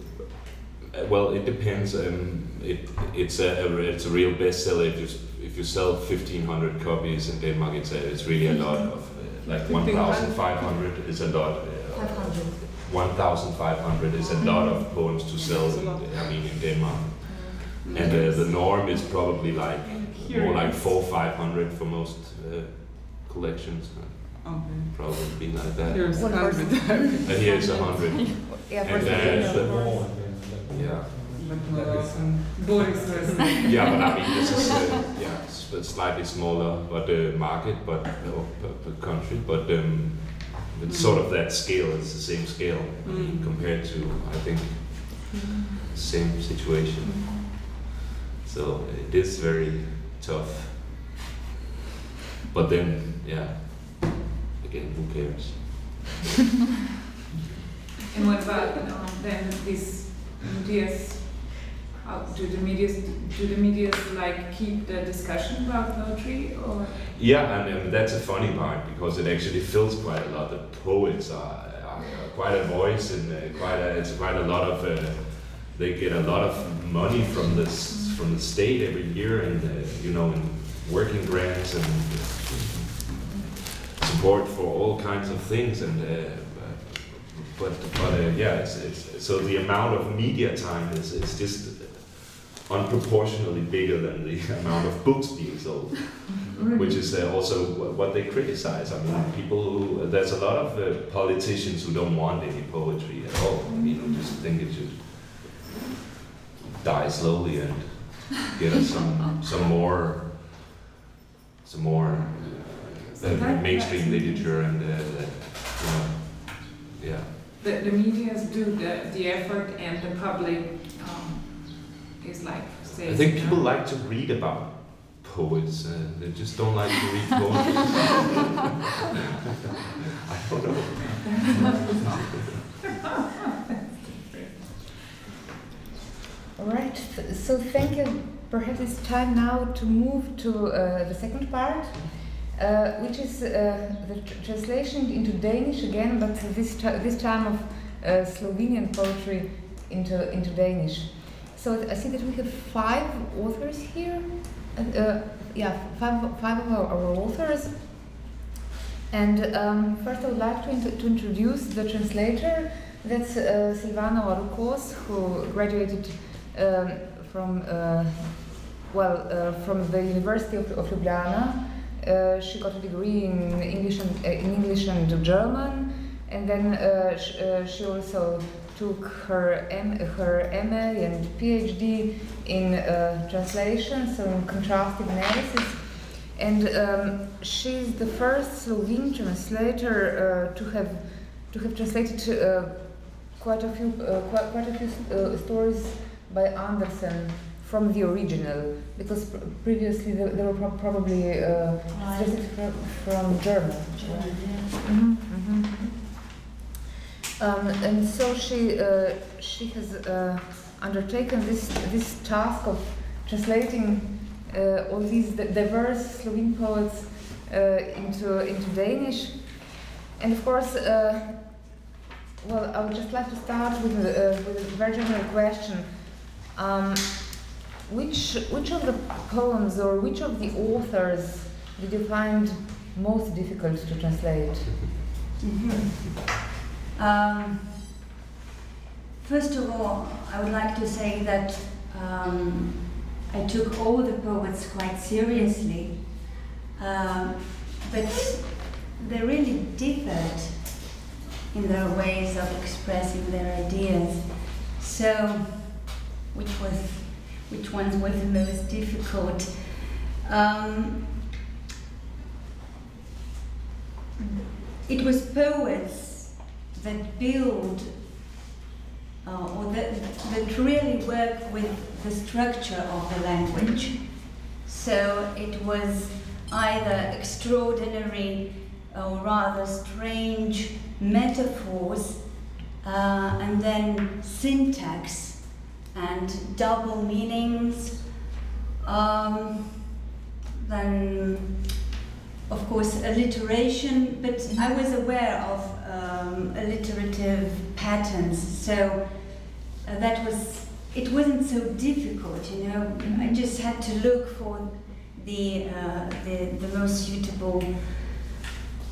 Speaker 3: uh, well it depends um, it it's a, a it's a real bestseller if you if you sell 1500 copies in Denmark it's a, it's really a lot of uh, like 1500 is a lot uh,
Speaker 2: 500.
Speaker 3: 1500 is a lot of poems to sell in. I mean in Denmark and uh, the norm is probably like
Speaker 5: Here
Speaker 3: more like 4 500 for most uh, collections
Speaker 5: Okay.
Speaker 3: probably be like that
Speaker 5: Here's
Speaker 2: One
Speaker 5: hundred.
Speaker 3: and here it's 100
Speaker 2: Yeah, for
Speaker 3: And, uh,
Speaker 2: the-
Speaker 3: yeah
Speaker 5: but Boris was.
Speaker 3: Yeah, but I mean, this is uh, yeah, it's a slightly smaller, but uh, market, but no, per, per country, but um, it's sort of that scale. It's the same scale I mean,
Speaker 5: Mm.
Speaker 3: compared to I think same situation. So it is very tough. But then, yeah, again, who cares?
Speaker 4: And what about um, then these medias? How do the medias do the medias like keep the discussion about poetry or?
Speaker 3: Yeah, and that's a funny part because it actually fills quite a lot. The poets are, are quite a voice and uh, quite a, it's quite a lot of. Uh, they get a lot of money from this from the state every year, and uh, you know, in working grants and support for all kinds of things. And uh, but but uh, yeah, it's, it's so the amount of media time is is just unproportionately bigger than the amount of books being sold, which is uh, also what they criticize. I mean, people who there's a lot of uh, politicians who don't want any poetry at all. I mean, who just think it should die slowly and get us some some more some more uh, uh, mainstream literature and uh, that, you know, yeah.
Speaker 4: The, the medias do the, the effort and the public um, is like saying.
Speaker 3: I think people like to read about poets. Uh, they just don't like to read poems. I don't know.
Speaker 2: All right. So thank you. Perhaps it's time now to move to uh, the second part, uh, which is uh, the tr- translation into Danish again, but this this time of uh, Slovenian poetry into into Danish. So I see that we have five authors here. Uh, yeah, five five of our, our authors. And um, first, I would like to, to introduce the translator. That's uh, Silvana Orel Kos, who graduated um, from uh, well uh, from the University of, of Ljubljana. Uh, she got a degree in English and uh, in English and German, and then uh, sh- uh, she also took her M- her MA and PhD in uh, translation, so in contrastive analysis. And um, she's the first Slovene translator to have to have translated quite a few quite, quite a few stories by Andersen from the original, because pr- previously they, they were pro- probably uh, from, from German. Mhm, mhm. Um, and so she uh, she has uh, undertaken this this task of translating uh, all these diverse Slovene poets uh, into into Danish, and of course. Uh, well, I would just like to start with a, uh, with a very general question. Um, which which of the poems or which of the authors did you find most difficult to translate?
Speaker 6: Um, first of all, I would like to say that um, I took all the poets quite seriously, um, but they really differed in their ways of expressing their ideas. So, which was which ones were the most difficult? Um, it was poets that build uh, or that, that really work with the structure of the language. So it was either extraordinary or rather strange metaphors uh, and then syntax and double meanings. Um, then of course, alliteration, but I was aware of um, alliterative patterns, so uh, that was, it wasn't so difficult, you know. I just had to look for the, uh, the, the most suitable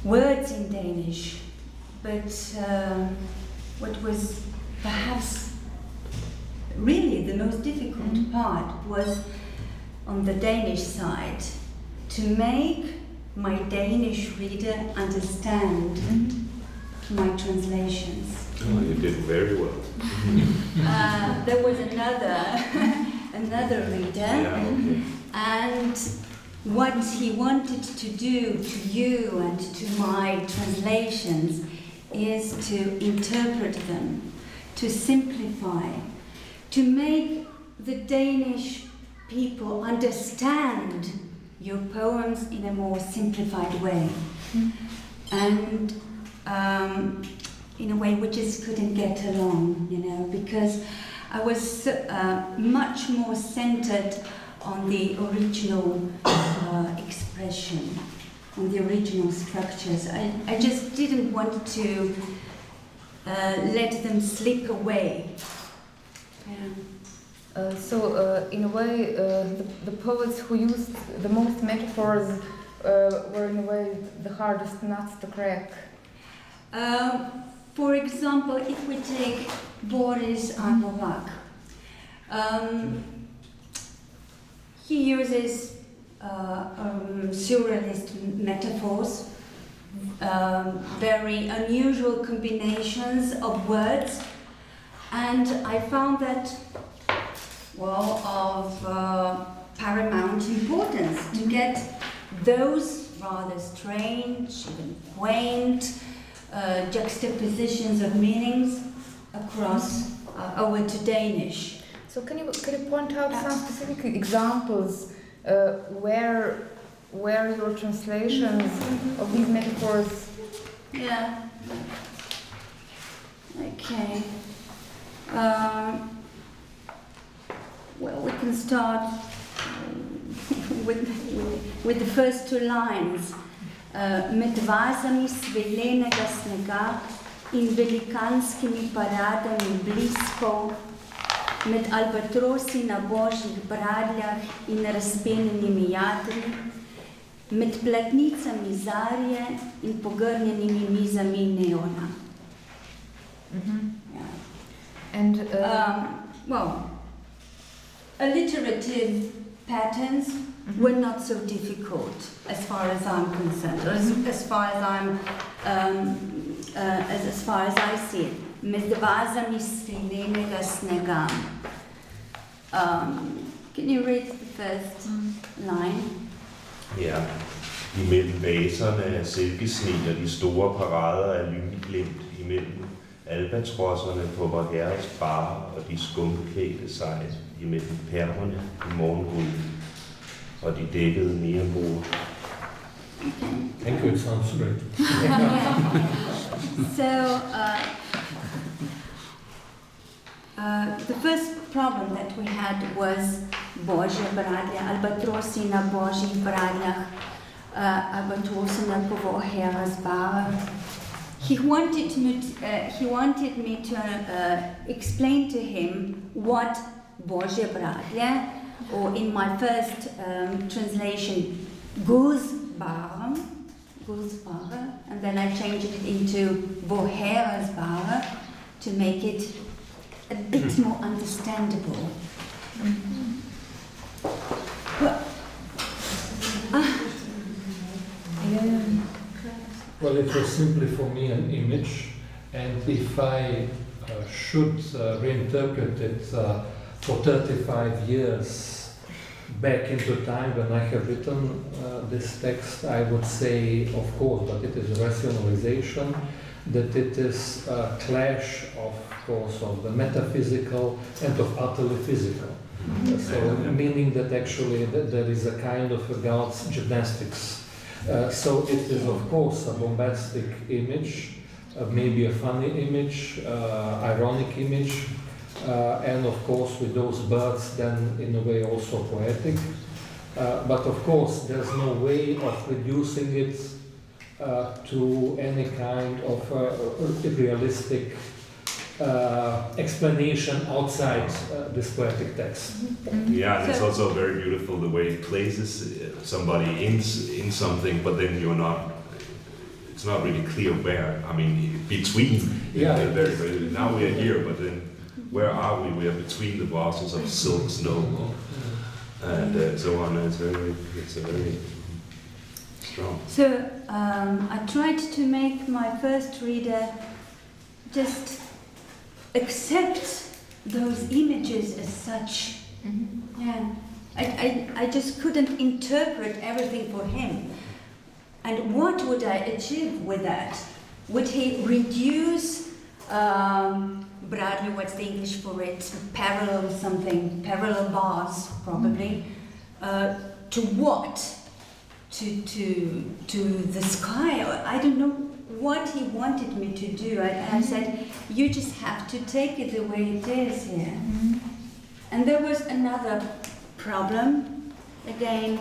Speaker 6: words in Danish. But uh, what was perhaps really the most difficult part was on the Danish side to make my Danish reader understand my translations.
Speaker 3: Oh, you did very well.
Speaker 6: Uh, there was another another reader,
Speaker 3: Yeah, okay.
Speaker 6: and what he wanted to do to you and to my translations is to interpret them, to simplify, to make the Danish people understand your poems in a more simplified way. And um, in a way we just couldn't get along, you know, because I was uh, much more centered on the original uh, expression, on the original structures. I, I just didn't want to uh, let them slip away. Yeah.
Speaker 2: Uh, so, uh, in a way, uh, the, the poets who used the most metaphors uh, were, in a way, the hardest nuts to crack.
Speaker 6: Um, for example, if we take Boris A. Novak, um, he uses uh, um, surrealist metaphors, um, very unusual combinations of words, and I found that, well, of uh, paramount importance to get those rather strange, even quaint uh, juxtapositions of meanings across uh, over to Danish.
Speaker 2: So can you can you point out some specific examples uh, where where your translations of these metaphors?
Speaker 6: Yeah. Okay. Um, well, we can start um, with, with, with the first two lines. Uh, Med vazami svilenega snega in velikanskimi paradami blisko, med albatrosi na božjih bradljah in razpenjenimi jadri, med platnicami zarje in pogrnjenimi mizami neona.
Speaker 2: Mhm.
Speaker 6: Yeah.
Speaker 2: And uh,
Speaker 6: Um, well, alliterative patterns were not so difficult as far as I'm concerned, or as, as far as I'm, um, uh, as, as far as I see it. Med vazami svilenega snega. Um, can you read the first line?
Speaker 3: Ja. Imellem vaserne af silkesne og de store parader af lynglimt imellem albatrosserne på vor herres bar og de skumklædte sig imellem perlerne i morgenruden og de dækkede neonbord.
Speaker 7: Thank you, it sounds great.
Speaker 6: So, uh, uh, the first problem that we had was Božje bradlja, albatrosi na Božjih bradljah, uh, albatrosi na povohe razbava. He wanted me, to, uh, he wanted me to uh, explain to him what Božje bradlje, or in my first um, translation, Guzbarm, Guzbara, and then I changed it into Boherazbara to make it a bit more understandable. Well,
Speaker 2: yeah.
Speaker 7: Well, it was simply for me an image, and if I uh, should uh, reinterpret it uh, for 35 years back into time when I have written uh, this text, I would say, of course, but it is rationalization, that it is a clash, of course, of the metaphysical and of utterly physical. Uh, So, meaning that actually that there is a kind of a God's gymnastics uh, so it is, of course, a bombastic image, uh, maybe a funny image, uh, ironic image, uh, and of course, with those birds, then in a way also poetic. Uh, but of course, there's no way of reducing it to any kind of realistic uh, explanation outside uh, this poetic text.
Speaker 3: Yeah, and it's also very beautiful the way it places uh, somebody in in something, but then you're not. It's not really clear where. I mean, between.
Speaker 7: Yeah.
Speaker 3: They're very, very, now we are here, but then where are we? We are between the bosses of silk snow and uh, so on. It's very, it's a very strong.
Speaker 6: So um, I tried to make my first reader just accept those images as such. Yeah, I, I, I just couldn't interpret everything for him. And what would I achieve with that? Would he reduce um, Bradley, what's the English for it? Parallel something, parallel bars probably, uh, to what? To, to, to the sky? I don't know what he wanted me to do. I, I said, you just have to take it the way it is here. And there was another problem, again,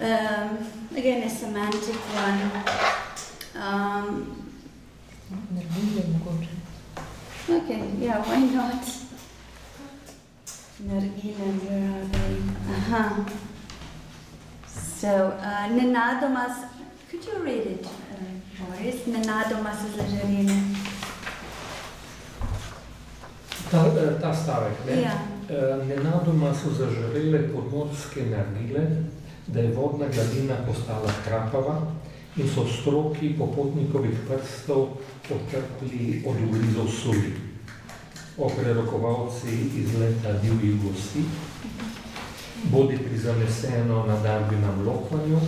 Speaker 6: um, again a semantic one. Um, okay, yeah, why not? Nargile, where are they? Uh-huh. So, uh, nenadomas, could you read it, Boris? Nenadomas is a
Speaker 7: Ta, eh, ta stavek, ne?
Speaker 6: Ja.
Speaker 7: Eh, Nenadoma so zažarele podmorske nargile, da je vodna gladina postala hrapava in so stroki popotnikovih prstov očrpli od ugrizov suli. O prerokovalci iz leta divjih gosti, bodi pri zaneseno na darbinem lokvanju,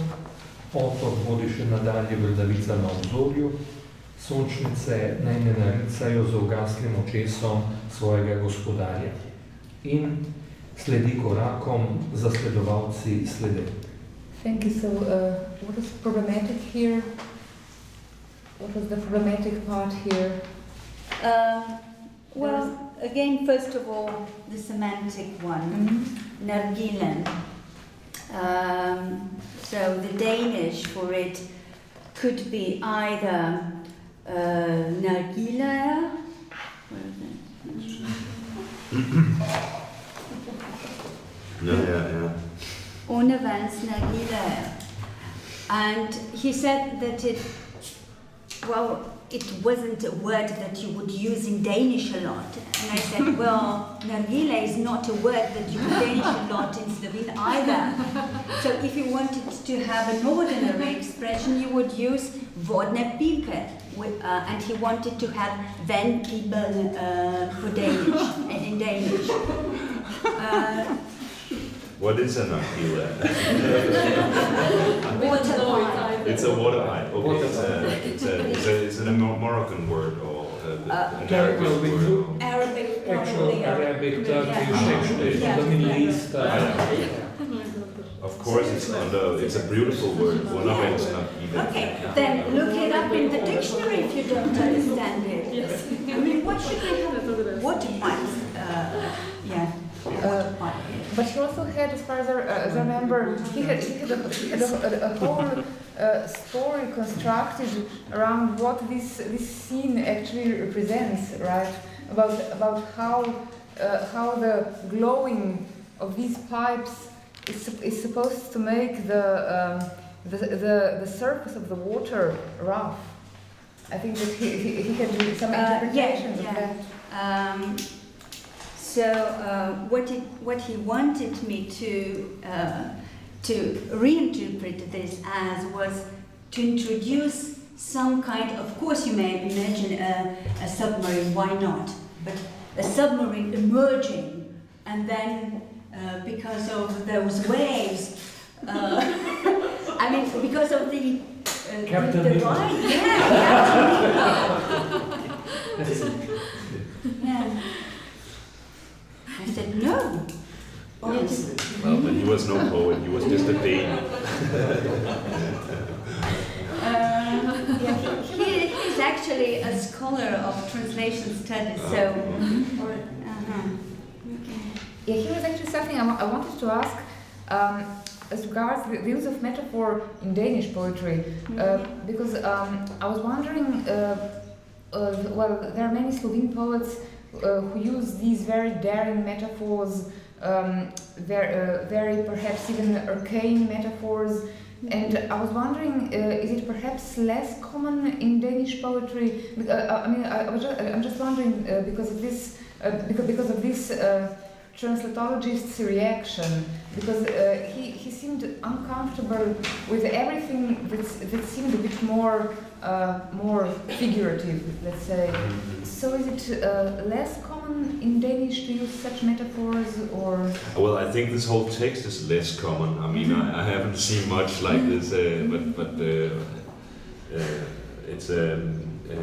Speaker 7: otok bodi še nadalje vrdavica na obzorju, sončnice naj ne naricajo z ugaslim očesom svojega gospodarja in sledi korakom zasledovalci slede.
Speaker 2: Thank you. So, uh, what is problematic here? What was the problematic part here?
Speaker 6: Um, well, again, first of all, the semantic one, Nargilen. Um, so the Danish for it could be either uh, Nargila, it?
Speaker 3: Ja, ja, ja.
Speaker 6: And he said that it, well, it wasn't a word that you would use in Danish a lot. And I said, well, Nargila is not a word that you would Danish a lot in Slovene either. So if you wanted to have an ordinary expression, you would use vodne pipe. wi- Uh, and he wanted to have ven people uh, for Danish, and in Danish. Uh,
Speaker 3: What is an aquila?
Speaker 6: water
Speaker 1: it's
Speaker 6: pipe.
Speaker 3: It's a water pipe. Okay,
Speaker 7: Water
Speaker 3: it's a, it's a, it's a, it's a Mo- Moroccan word or uh,
Speaker 6: Uh,
Speaker 3: an Arabic
Speaker 7: well, we
Speaker 3: word. or-
Speaker 6: Arabic,
Speaker 7: Actual Arabic, Turkish,
Speaker 6: Yeah.
Speaker 7: actually,
Speaker 6: Yeah.
Speaker 7: the Middle East. Uh,
Speaker 3: Of course, it's under. It's a beautiful word. One of it's not even.
Speaker 6: Okay, then look it up in the dictionary if you don't understand it.
Speaker 1: Yes.
Speaker 6: I mean, what should we have? Water pipes, uh, yeah. Water pipe.
Speaker 2: But he also had, as far as I, uh, as I remember, he had, he had, a, he had a, a, a whole uh, story constructed around what this this scene actually represents, right? About about how uh, how the glowing of these pipes is, is supposed to make the, um, the the the surface of the water rough. I think that he, he, he had some
Speaker 6: Uh, yeah,
Speaker 2: interpretations
Speaker 6: yeah.
Speaker 2: of that.
Speaker 6: Um, so uh, what it, what he wanted me to uh, to reinterpret this as was to introduce some kind. Of course, you may imagine a, a submarine. Why not? But a submarine emerging, and then uh, because of those waves. Uh, I mean, because of the uh,
Speaker 7: Captain
Speaker 6: the, the
Speaker 7: Nemo.
Speaker 6: ride, yeah, Captain Nemo. Yeah. I said, no. Yes.
Speaker 3: Well, but he was no poet. He was just a Dane.
Speaker 6: Uh, yeah, he, he's actually a scholar of translation studies, so. Uh-huh. Okay.
Speaker 2: Yeah, here was actually something I I wanted to ask um, as regards the, the use of metaphor in Danish poetry, uh, because um, I was wondering. Uh, uh, well, there are many Slovene poets uh, who use these very daring metaphors, um, very, uh, very perhaps even arcane metaphors. And I was wondering, uh, is it perhaps less common in Danish poetry? Uh, I mean, I, was just, I'm just wondering uh, because of this, uh, because, because of this uh, translatologist's reaction, because uh, he, he seemed uncomfortable with everything that's, that seemed a bit more, uh, more figurative, let's say. So is it uh, less common in Danish to use such metaphors, or
Speaker 3: Well, I think this whole text is less common. I mean, I, I haven't seen much like this, uh, but but uh, uh, it's um, uh,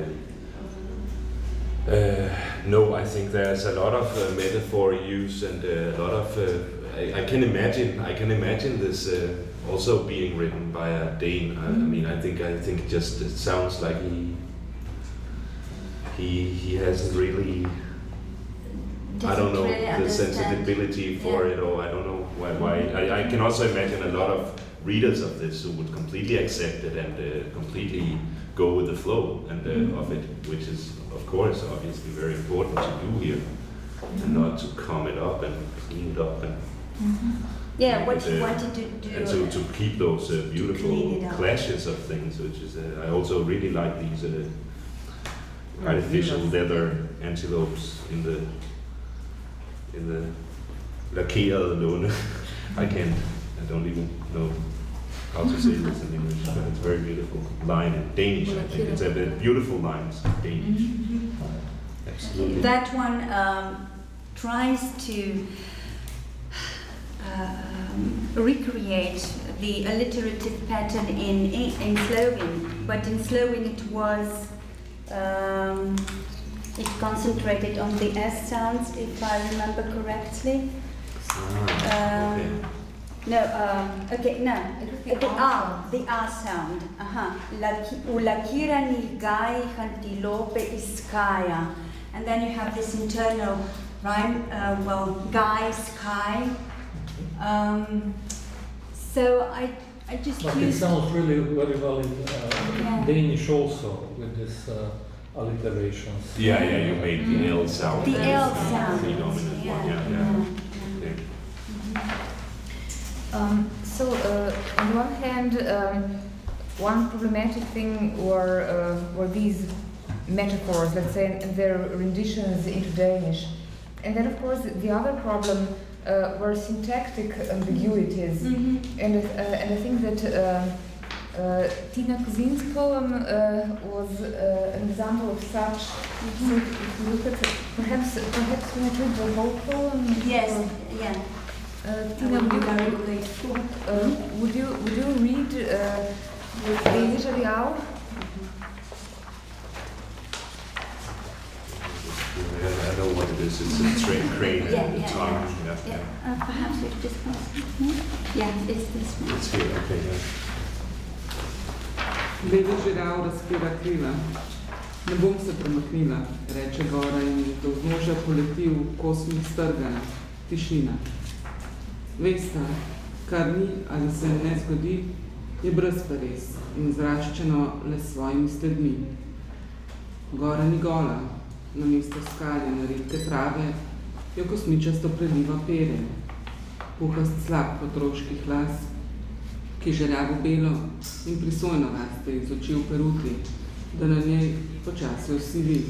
Speaker 3: uh, no. I think there's a lot of uh, metaphor use and uh, a lot of. Uh, I, I can imagine. I can imagine this uh, also being written by a Dane. I, I mean, I think. I think just it sounds like he. He he hasn't really I don't know
Speaker 6: really
Speaker 3: the sensibility for
Speaker 6: Yeah.
Speaker 3: it, or I don't know why. why. I, I can also imagine a lot of readers of this who would completely accept it and uh, completely go with the flow and uh,
Speaker 6: Mm-hmm.
Speaker 3: of it, which is of course obviously very important to do here, and not to calm it up and clean it up and,
Speaker 6: Yeah, what
Speaker 3: Uh,
Speaker 6: wanted to do.
Speaker 3: and to, to keep those uh, beautiful clashes of things, which is uh, I also really like these uh, artificial leather antelopes in the in the lackerede låne. I can't, I don't even know how to say this in English, but it's a very beautiful line in Danish, I think. It's a bit beautiful lines in Danish. Absolutely.
Speaker 6: That one um, tries to um, recreate the alliterative pattern in, in, in Slovene, but in Slovene it was um, it concentrated on the S sounds, if I remember correctly.
Speaker 3: Ah, okay.
Speaker 6: Um, no, um, okay, no,
Speaker 2: the
Speaker 6: the
Speaker 2: R
Speaker 6: R, the R sound. Aha. Laki- U lakiranih gajih antilope iskaja. And then you have this internal rhyme, uh, well, gai, sky. Um, so I, I just
Speaker 7: But it
Speaker 6: used.
Speaker 7: sounds really very well in uh,
Speaker 6: Yeah.
Speaker 7: Danish also with this uh, alliterations.
Speaker 3: Yeah, yeah, you made the L sound.
Speaker 6: The L sound.
Speaker 3: The dominant
Speaker 6: yeah,
Speaker 3: one, yeah, yeah. Okay.
Speaker 2: Um, so, uh, on the one hand, um, one problematic thing were, uh, were these metaphors, let's say, and their renditions into Danish. And then, of course, the other problem uh, were syntactic ambiguities.
Speaker 6: Mhm.
Speaker 2: And, uh, and I think that uh, uh, Tina Kozin's poem uh, was uh, an example of such. So if you look at perhaps, perhaps we read the whole poem.
Speaker 6: Yes,
Speaker 2: Or,
Speaker 6: yeah.
Speaker 2: uh, Tina,
Speaker 6: would
Speaker 2: uh, would you would you read uh, the initial hour?
Speaker 3: I know what it is. It's a train crane
Speaker 6: Yeah,
Speaker 3: and the
Speaker 6: yeah,
Speaker 3: tongue. Yeah,
Speaker 6: Yeah,
Speaker 3: yeah.
Speaker 6: uh, perhaps we just pass. Yeah, it's this one.
Speaker 3: It's here, okay, yeah.
Speaker 5: Beli žirav razpira krila. Ne bom se premaknila, reče gora in do vznožja poleti v kosmih strgana, tišina. Vesta, kar ni ali se ne zgodi, je brezperes in zraščeno le svojimi sledmi. Gora ni gola, na mesto skaljene redke trave jo kosmičasto preliva pere, puhast slab potroških las, ki žerjavo belo in prisojno raste iz oči v peruti, da na njej počasi osivi.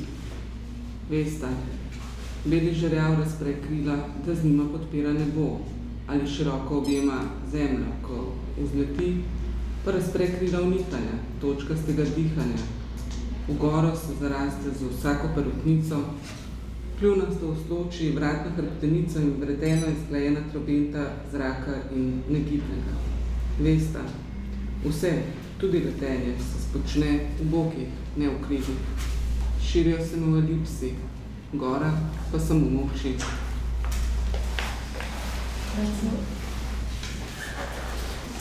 Speaker 5: Vesta, beli žerjav razpre krila, da z njima podpira nebo ali široko objema zemljo, ko vzleti, pa razpre krila unitanja, točkastega dihanja. V goro se zaraste z vsako perutnico, pljunasto vstoči vratna hrbtenica in vredeno izklejena trobenta zraka in negibnega. Vesta, vse, tudi letenje, se spočne v bokih, ne v križih. Širijo se mu elipsi, gora pa samo molči.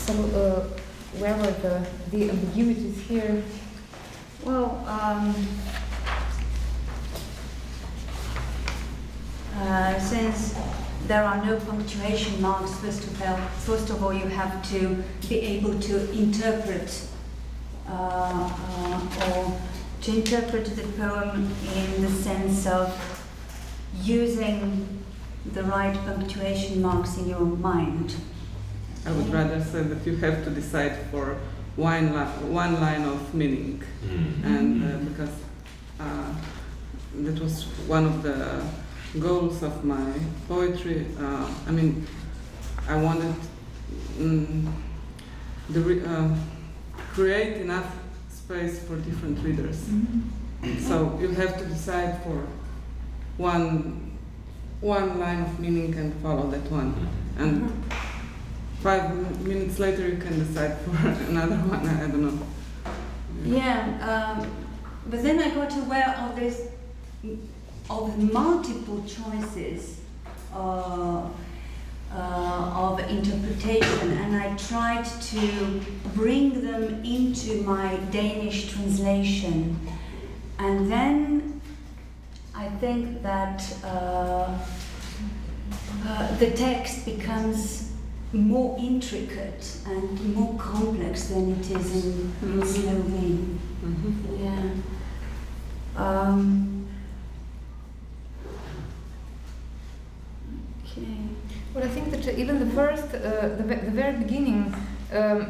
Speaker 2: So, uh, where were the, the ambiguities here?
Speaker 6: Well, um, uh, since there are no punctuation marks, first of all, first of all, you have to be able to interpret uh, uh, or to interpret the poem in the sense of using the right punctuation marks in your mind.
Speaker 5: I would rather say that you have to decide for one, li- one line of meaning.
Speaker 3: Mm.
Speaker 5: and uh, because uh, that was one of the goals of my poetry. Uh, I mean, I wanted mm, the re- uh, create enough space for different readers. So you have to decide for one one line of meaning and follow that one, and five minutes later you can decide for another one. I don't know.
Speaker 6: Yeah, um, but then I got aware of this, of multiple choices uh, uh, of interpretation, and I tried to bring them into my Danish translation. And then I think that uh, uh, the text becomes more intricate and more complex than it is in, in
Speaker 5: Mhm.
Speaker 6: Slovene.
Speaker 5: Mhm.
Speaker 6: Yeah. Um, okay.
Speaker 2: Well, I think that even the first, uh, the, the very beginning um,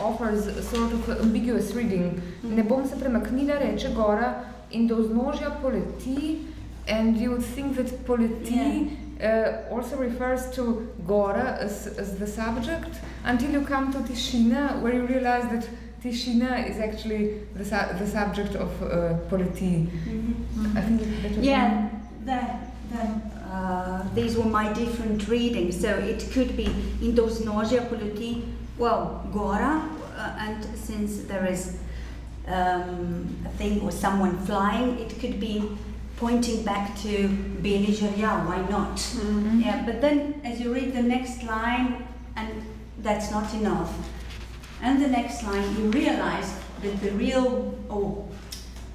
Speaker 2: offers a sort of ambiguous reading. Ne bom se premaknila, reče gora, in do vznožja poleti and you would think that polity uh, also refers to Gora as, as the subject until you come to Tishina, where you realize that Tishina is actually the, su- the subject of uh, polity. I think
Speaker 6: Yeah, that, that, uh, these were my different readings. So it could be indos nausea polity, well, Gora, uh, and since there is um, a thing or someone flying, it could be pointing back to Beligeria, why not?
Speaker 2: Mhm.
Speaker 6: Yeah, but then as you read the next line, and that's not enough. And the next line, you realize that the real, or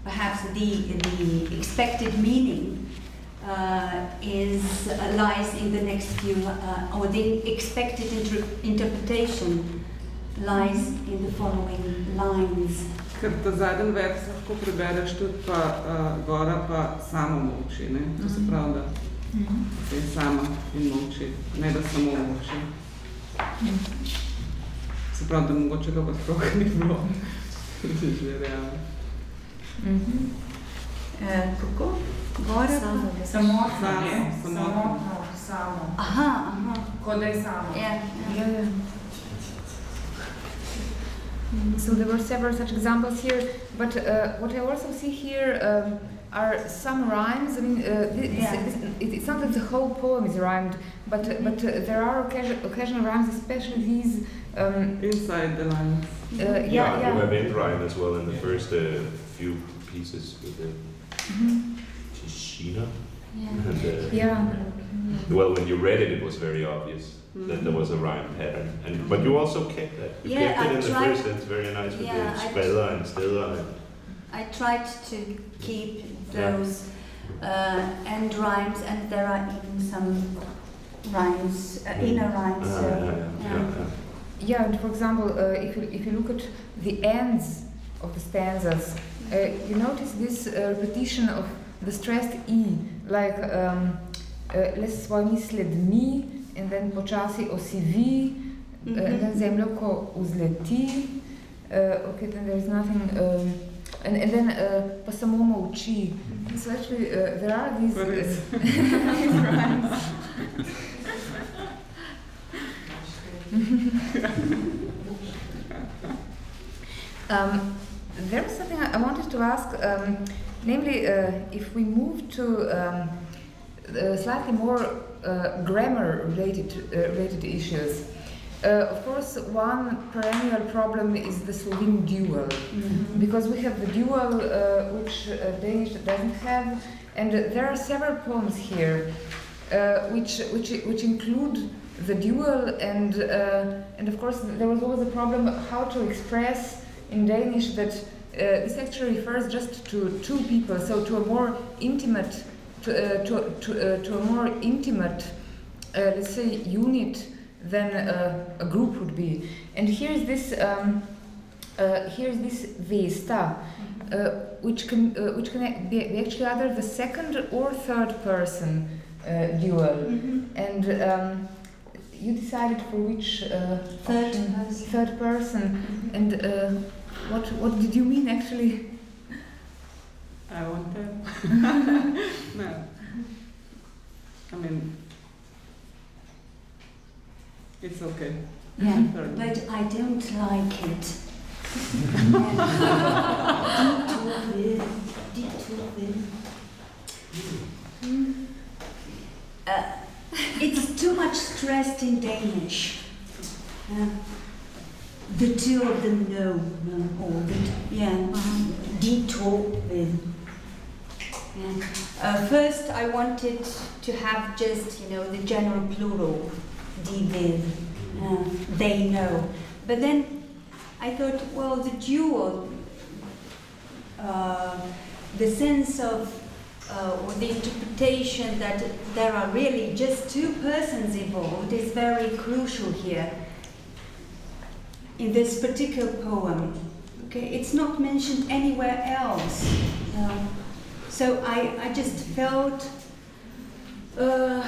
Speaker 6: perhaps the, the expected meaning uh, is uh, lies in the next few, uh, or the expected inter- interpretation lies in the following lines.
Speaker 5: Ker ta zadnji vers lahko prebereš tudi pa uh, gora pa samo molči, ne? To se pravi, da se je sama in molči, ne da samo molči. Se pravi, da mogoče ga pa sploh ni bilo. Že realno.
Speaker 2: Mhm.
Speaker 6: Uh, kako? Gora pa?
Speaker 4: Samotno,
Speaker 5: Samo, samotno.
Speaker 4: Samo.
Speaker 6: Aha, aha.
Speaker 4: Kot da je samo.
Speaker 6: Yeah, yeah.
Speaker 2: Yeah, yeah. So there were several such examples here, but uh, what I also see here um, are some rhymes. I mean, uh, this,
Speaker 6: Yeah.
Speaker 2: this, it, it's not that the whole poem is rhymed, but but uh, there are occasion, occasional rhymes, especially these. Um,
Speaker 5: Inside the lines.
Speaker 2: uh, yeah,
Speaker 3: you
Speaker 2: yeah.
Speaker 3: have end rhyme as well in the first uh, few pieces with the
Speaker 2: Mhm.
Speaker 3: Tishina.
Speaker 6: yeah.
Speaker 3: And, uh,
Speaker 2: Yeah.
Speaker 3: Well, when you read it, it was very obvious that there was a rhyme pattern. And but you also kept that. You
Speaker 6: Yeah,
Speaker 3: kept it
Speaker 6: I
Speaker 3: in the
Speaker 6: tried-
Speaker 3: first. It's very nice with
Speaker 6: Yeah,
Speaker 3: the
Speaker 6: I-
Speaker 3: spella and stella. And,
Speaker 6: I tried to keep
Speaker 3: Yeah.
Speaker 6: those uh, end rhymes, and there are even some rhymes, uh, inner rhymes.
Speaker 3: Ah,
Speaker 6: so,
Speaker 3: yeah, yeah,
Speaker 6: yeah.
Speaker 3: yeah, yeah.
Speaker 2: Yeah, and for example, uh, if, you, if you look at the ends of the stanzas, uh, you notice this uh, repetition of the stressed E, like um, uh, le s svojimi sledmi, and then počasi osivi, uh,
Speaker 6: Mhm.
Speaker 2: and then zemljo ko vzleti, uh, okay, then there's nothing, um, and, and then uh, pa samo molči. So actually, uh, there are these,
Speaker 5: What is-
Speaker 2: uh, these rhymes. Um, there was something I I wanted to ask, um, namely, uh, if we move to um, slightly more uh, grammar-related uh, related issues. Uh, of course, one perennial problem is the Slovene dual,
Speaker 6: Mhm.
Speaker 2: because we have the dual uh, which uh, Danish doesn't have, and uh, there are several poems here uh, which, which, which include the dual, and, uh, and of course, there was always a problem how to express in Danish that uh, this actually refers just to two people, so to a more intimate, to, to, to, to a more intimate, let's say, unit than a group would be. And here's this, um, here's this Vesta, uh, which can, which can be, actually either the second or third person dual.
Speaker 6: Mhm.
Speaker 2: And um, you decided for which uh,
Speaker 6: Third person.
Speaker 2: Third person.
Speaker 6: Mhm.
Speaker 2: And uh, what what did you mean actually?
Speaker 5: I want that. no. I mean, it's okay.
Speaker 6: Yeah, but I don't like it. Uh, it's too much stressed in Danish. Uh, the two of them know, know all the t- yeah. De talk with. Yeah. Uh, first, I wanted to have just you know the general plural. Uh, they know. But then I thought, well, the dual, uh, the sense of, uh, or the interpretation that there are really just two persons involved is very crucial here in this particular poem. Okay, it's not mentioned anywhere else. So I, I just felt uh,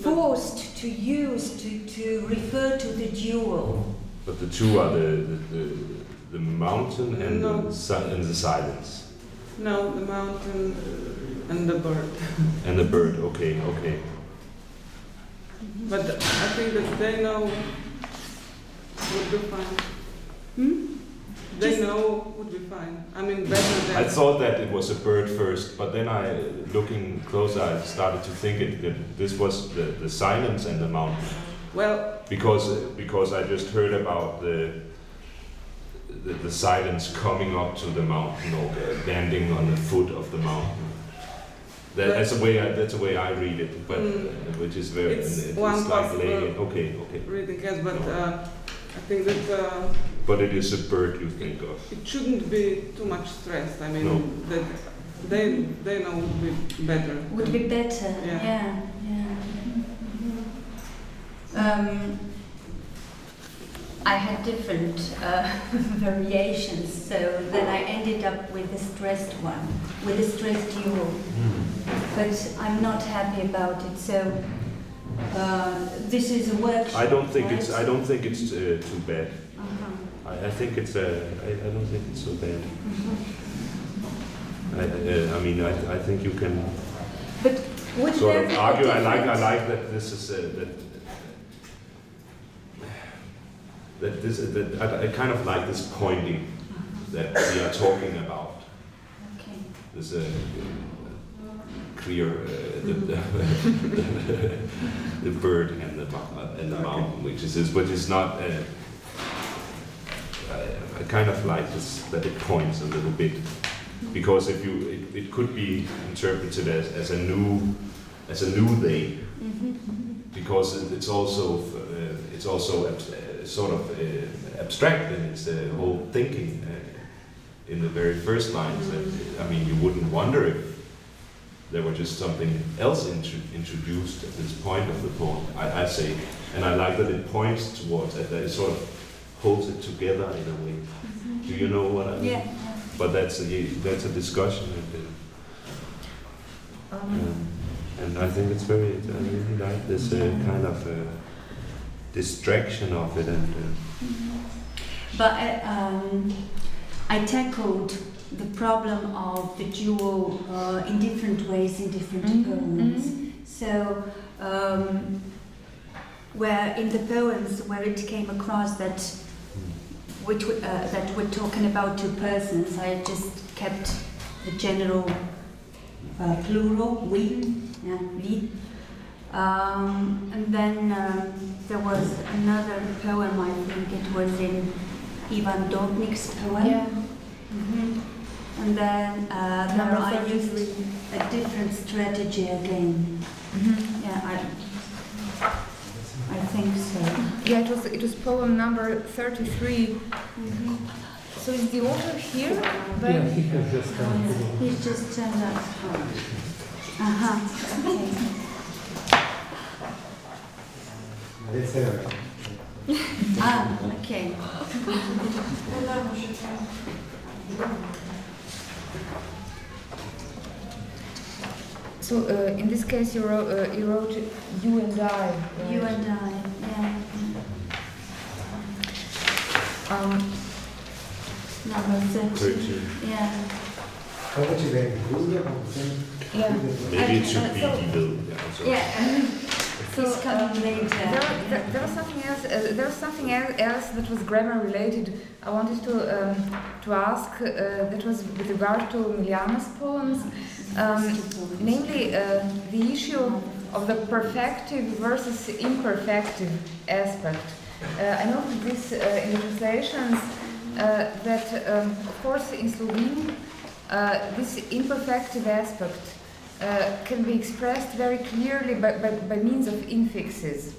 Speaker 6: forced to use to, to refer to the dual.
Speaker 3: But the two are the the, the, the mountain and
Speaker 5: No.
Speaker 3: the si- and the silence.
Speaker 5: No, the mountain and the bird.
Speaker 3: And the bird, okay, okay.
Speaker 5: But I think that they know would be fine.
Speaker 6: Hmm?
Speaker 5: They
Speaker 6: Just-
Speaker 5: know would be fine. I mean, better than.
Speaker 3: I thought that it was a bird first, but then I, looking closer, I started to think it, that this was the, the silence and the mountain.
Speaker 5: Well,
Speaker 3: Because, because I just heard about the, the, the silence coming up to the mountain or landing on the foot of the mountain. That, that's the way I, that's the way I read it, but
Speaker 5: Mm.
Speaker 3: uh, which is very
Speaker 5: It's
Speaker 3: it's,
Speaker 5: one
Speaker 3: like
Speaker 5: possible-
Speaker 3: Okay, okay.
Speaker 5: reading has, but uh, I think that uh,
Speaker 3: But it is a bird you think of.
Speaker 5: it shouldn't be too much stressed. I mean,
Speaker 3: No.
Speaker 5: that they they know would be better.
Speaker 6: Would be better,
Speaker 5: Yeah.
Speaker 6: yeah, yeah. Um, I had different uh, variations, so then I ended up with the stressed one, with a stressed dual. But I'm not happy about it, so uh, this is a workshop.
Speaker 3: I don't think it's. I don't think it's uh, too bad.
Speaker 6: Uh-huh.
Speaker 3: I, I think it's. Uh, I, I don't think it's so bad.
Speaker 6: Mhm.
Speaker 3: I, uh, I mean, I, I think you can
Speaker 6: But would
Speaker 3: sort
Speaker 6: there
Speaker 3: of argue. I like. I like that this is uh, that. That this that I, I kind of like this pointing that we are talking about.
Speaker 6: Okay.
Speaker 3: This uh, clear uh, the, the, the bird and the uh, and the mountain, which is this, which is not. Uh, I, I kind of like this that it points a little bit because if you it, it could be interpreted as, as a new as a new day
Speaker 6: Mhm.
Speaker 3: because it- it's also uh, it's also uh, sort of uh, abstract and its uh, whole thinking uh, in the very first lines. That, I mean, you wouldn't wonder if there were just something else intro- introduced at this point of the poem. I, I say, and I like that it points towards it. That it sort of holds it together in a way. Do you know what I mean?
Speaker 6: Yeah.
Speaker 3: But that's a that's a discussion. And,
Speaker 2: Um,
Speaker 3: um, and I think it's very, I really like this uh, kind of uh, distraction of it. And uh,
Speaker 6: But uh, um, I tackled the problem of the dual uh, in different ways in different
Speaker 2: Mhm,
Speaker 6: poems. So, um, where in the poems where it came across that which uh, that we're talking about two persons, I just kept the general uh, plural, we, yeah, we. Um, and then um, there was another poem, I think it was in Ivan Dobnik's poem.
Speaker 2: yeah.
Speaker 6: Mhm. And then uh, there
Speaker 2: Number
Speaker 6: I
Speaker 2: 33.
Speaker 6: used a different strategy again.
Speaker 2: Mhm.
Speaker 6: Yeah, I, I think so.
Speaker 2: Yeah, it was it was poem number thirty-three. So is the author here?
Speaker 7: Yeah, he has just come through.
Speaker 6: He's just turned up. Uh-huh, okay. Ah, okay.
Speaker 2: So uh, in this case, you wrote, uh, you wrote you and I. right?
Speaker 6: You and I, yeah.
Speaker 2: Um,
Speaker 6: Number 13. Yeah.
Speaker 8: Wat je bij broeder
Speaker 2: yeah.
Speaker 3: maybe it should be
Speaker 2: so-
Speaker 3: evil. Yeah, so.
Speaker 6: He's coming
Speaker 2: um,
Speaker 6: later.
Speaker 2: There, there, there was something else. Uh, there was something else that was grammar related. I wanted to um, to ask. Uh, that was with regard to Miliana's poems, um, namely uh, the issue of the perfective versus imperfective aspect. Uh, I know this uh, in the translations uh, that, um, of course, in Slovene, uh, this imperfective aspect can be expressed very clearly by, by, by means of infixes.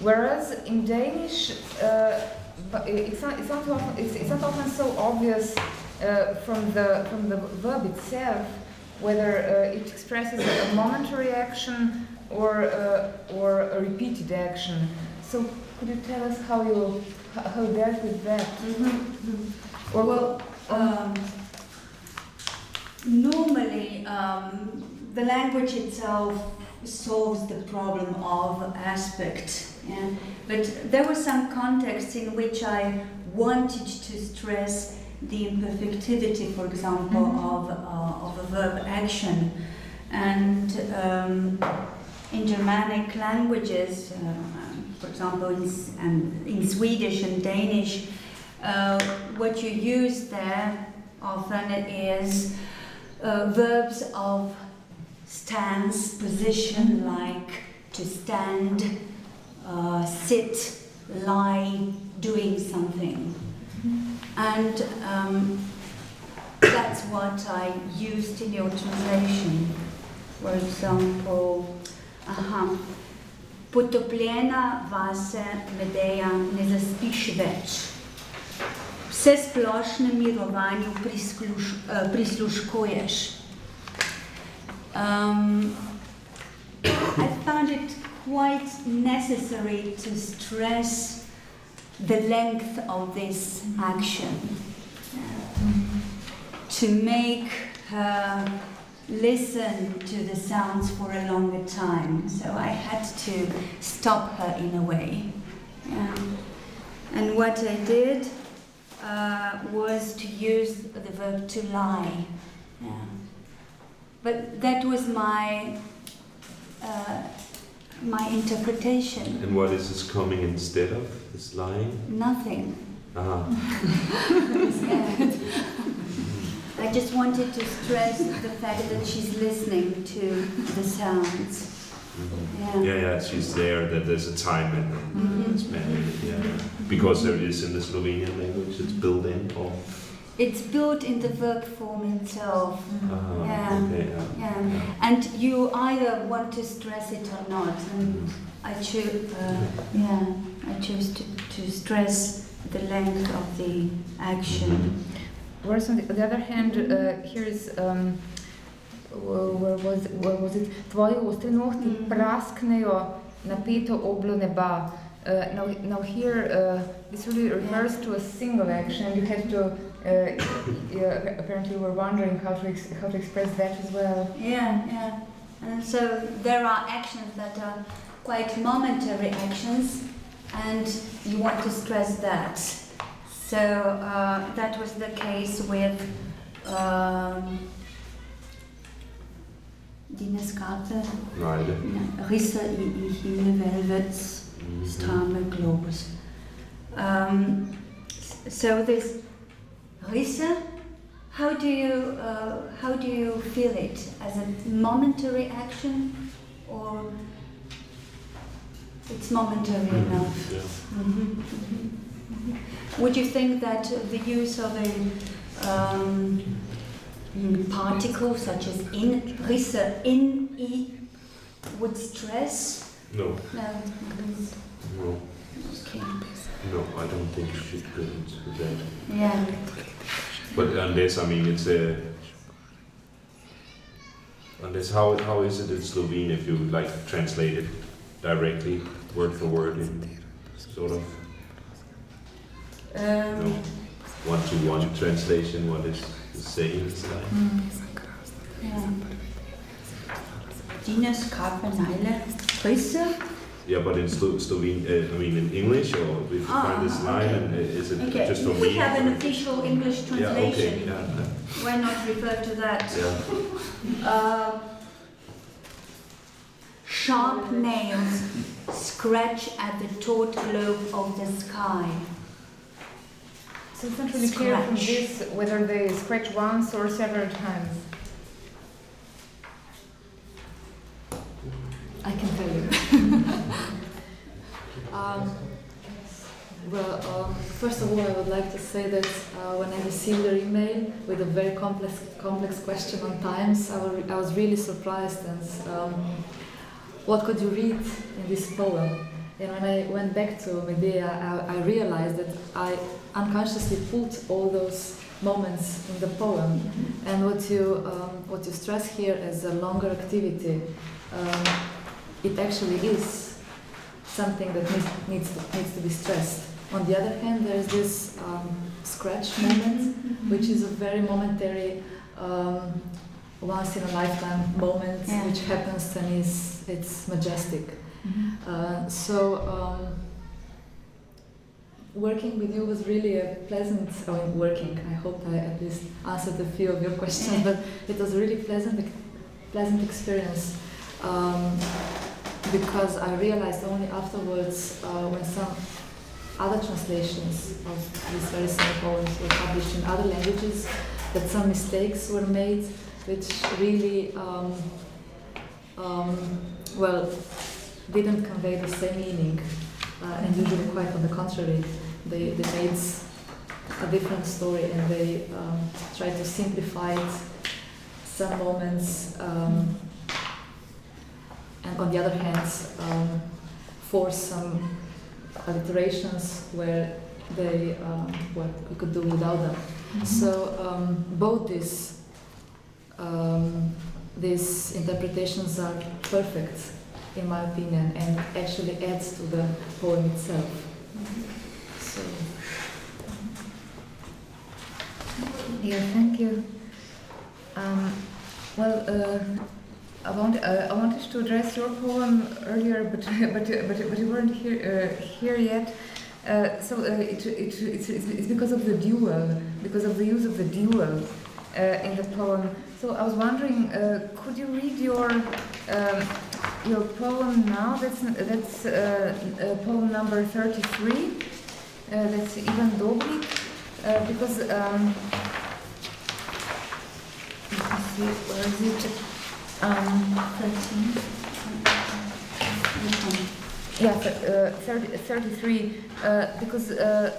Speaker 2: Whereas in Danish, uh, it's not, it's, not often, it's, it's not often so obvious uh, from, the, from the verb itself whether uh, it expresses a momentary action or, uh, or a repeated action. So could you tell us how you how you dealt with that? Or
Speaker 6: Well, um, normally um, the language itself solves the problem of aspect. Yeah? But there were some contexts in which I wanted to stress the imperfectivity, for example, of, uh, of a verb action. And um, in Germanic languages, uh, for example, in, and in Swedish and Danish, uh, what you use there often is uh, verbs of stance, position, like to stand, uh, sit, lie, doing something. And um, that's what I used in your translation. For example, aha, potopljena vase Medeja ne zaspiš več. Vse splošne mirovanju priskluš, eh, prisluškuješ. Um, I found it quite necessary to stress the length of this action, to make her listen to the sounds for a longer time. So I had to stop her in a way. And what I did uh, was to use the verb to lie. Yeah. But that was my uh, my interpretation.
Speaker 3: And what is this coming instead of this lying?
Speaker 6: Nothing.
Speaker 3: Ah,
Speaker 6: I just wanted to stress the fact that she's listening to the sounds.
Speaker 3: mhm.
Speaker 6: Yeah.
Speaker 3: yeah, yeah. She's there. That there's a time in
Speaker 6: Mhm.
Speaker 3: the Spanish. Yeah, because there is in the Slovenian language. It's built in. Or
Speaker 6: It's built in the verb form itself.
Speaker 3: ah,
Speaker 6: Yeah.
Speaker 3: okay. Yeah.
Speaker 6: Yeah. And you either want to stress it or not. And I choose, uh, yeah, I choose to, to stress the length of the action.
Speaker 2: Whereas on the, on the other hand, uh, here is um, wh- where was where was it? Tvoji ostri nohti
Speaker 6: Mhm.
Speaker 2: prasknejo napeto oblo neba. Uh, now, now here, uh, this really refers to a single action. You had to, uh, yeah, apparently you were wondering how to, ex- how to express that as well.
Speaker 6: Yeah, yeah. And so there are actions that are quite momentary actions, and you want to stress that. So uh, that was the case with um, Dines Karte,
Speaker 3: Right.
Speaker 6: Risse i, i himmelvelvets, stramme globus. Um, so this Risse, how do you uh, how do you feel it as a momentary action, or it's momentary
Speaker 3: Mhm.
Speaker 6: enough?
Speaker 3: Yeah.
Speaker 6: Mhm, mhm. Would you think that the use of a um, mm, particle such as in Risse in e would stress?
Speaker 3: No.
Speaker 6: No.
Speaker 3: No.
Speaker 6: Okay.
Speaker 3: No. I don't think you should go into that.
Speaker 6: Yeah.
Speaker 3: But unless I mean it's a. Unless how how is it in Slovene if you like translate it directly word for word in sort of
Speaker 6: Um,
Speaker 3: one to one translation what is the saying is like.
Speaker 6: mm, yeah. Dines Carpeneile Risse?
Speaker 3: Yeah, but in Slo- Slovene, uh, I mean in English, or if you
Speaker 6: Ah,
Speaker 3: find this line,
Speaker 6: okay.
Speaker 3: and uh, is it
Speaker 6: Okay,
Speaker 3: just for
Speaker 6: if
Speaker 3: me?
Speaker 6: we have an official English translation.
Speaker 3: Yeah, okay,
Speaker 6: translation,
Speaker 3: yeah,
Speaker 6: why not refer to that?
Speaker 3: yeah.
Speaker 6: Uh, sharp nails scratch at the taut globe of the sky.
Speaker 2: So it's not really clear from this whether they scratch once or several times.
Speaker 9: I can tell you. um, well, um, first of all, I would like to say that uh, when I received your email with a very complex, complex question on times, I, wa- I was really surprised and um, what could you read in this poem? And when I went back to Medea, I, I realized that I unconsciously put all those moments in the poem. And what you, um, what you stress here is a longer activity, um, it actually is something that needs, needs, to, needs to be stressed. On the other hand, there's this um, scratch moment, which is a very momentary, um, once in a lifetime moment,
Speaker 6: Yeah.
Speaker 9: which happens and is it's majestic. Uh, so um, working with you was really a pleasant, I mean, working, I hope I at least answered a few of your questions, but it was a really pleasant, pleasant experience. Um, because I realized only afterwards uh, when some other translations of these very same poems were published in other languages that some mistakes were made which really um, um, well didn't convey the same meaning uh, and usually quite on the contrary. They, they made a different story and they um, tried to simplify it. Some moments um, and on the other hand um, force some alliterations where they um, what we could do without them. Mm-hmm. So um, both these um, these interpretations are perfect in my opinion and actually adds to the poem itself. Mm-hmm. So
Speaker 2: yeah, thank you. Um, well. Uh, I, want, uh, I wanted to address your poem earlier, but but but, but you weren't here uh, here yet. Uh, so uh, it, it, it's, it's because of the dual, because of the use of the dual uh, in the poem. So I was wondering, uh, could you read your um, your poem now? That's that's poem number thirty-three. that's Ivan Dobnik, because. Um, where is it? Um, 13. Yeah, uh, 30, 33, uh, because uh,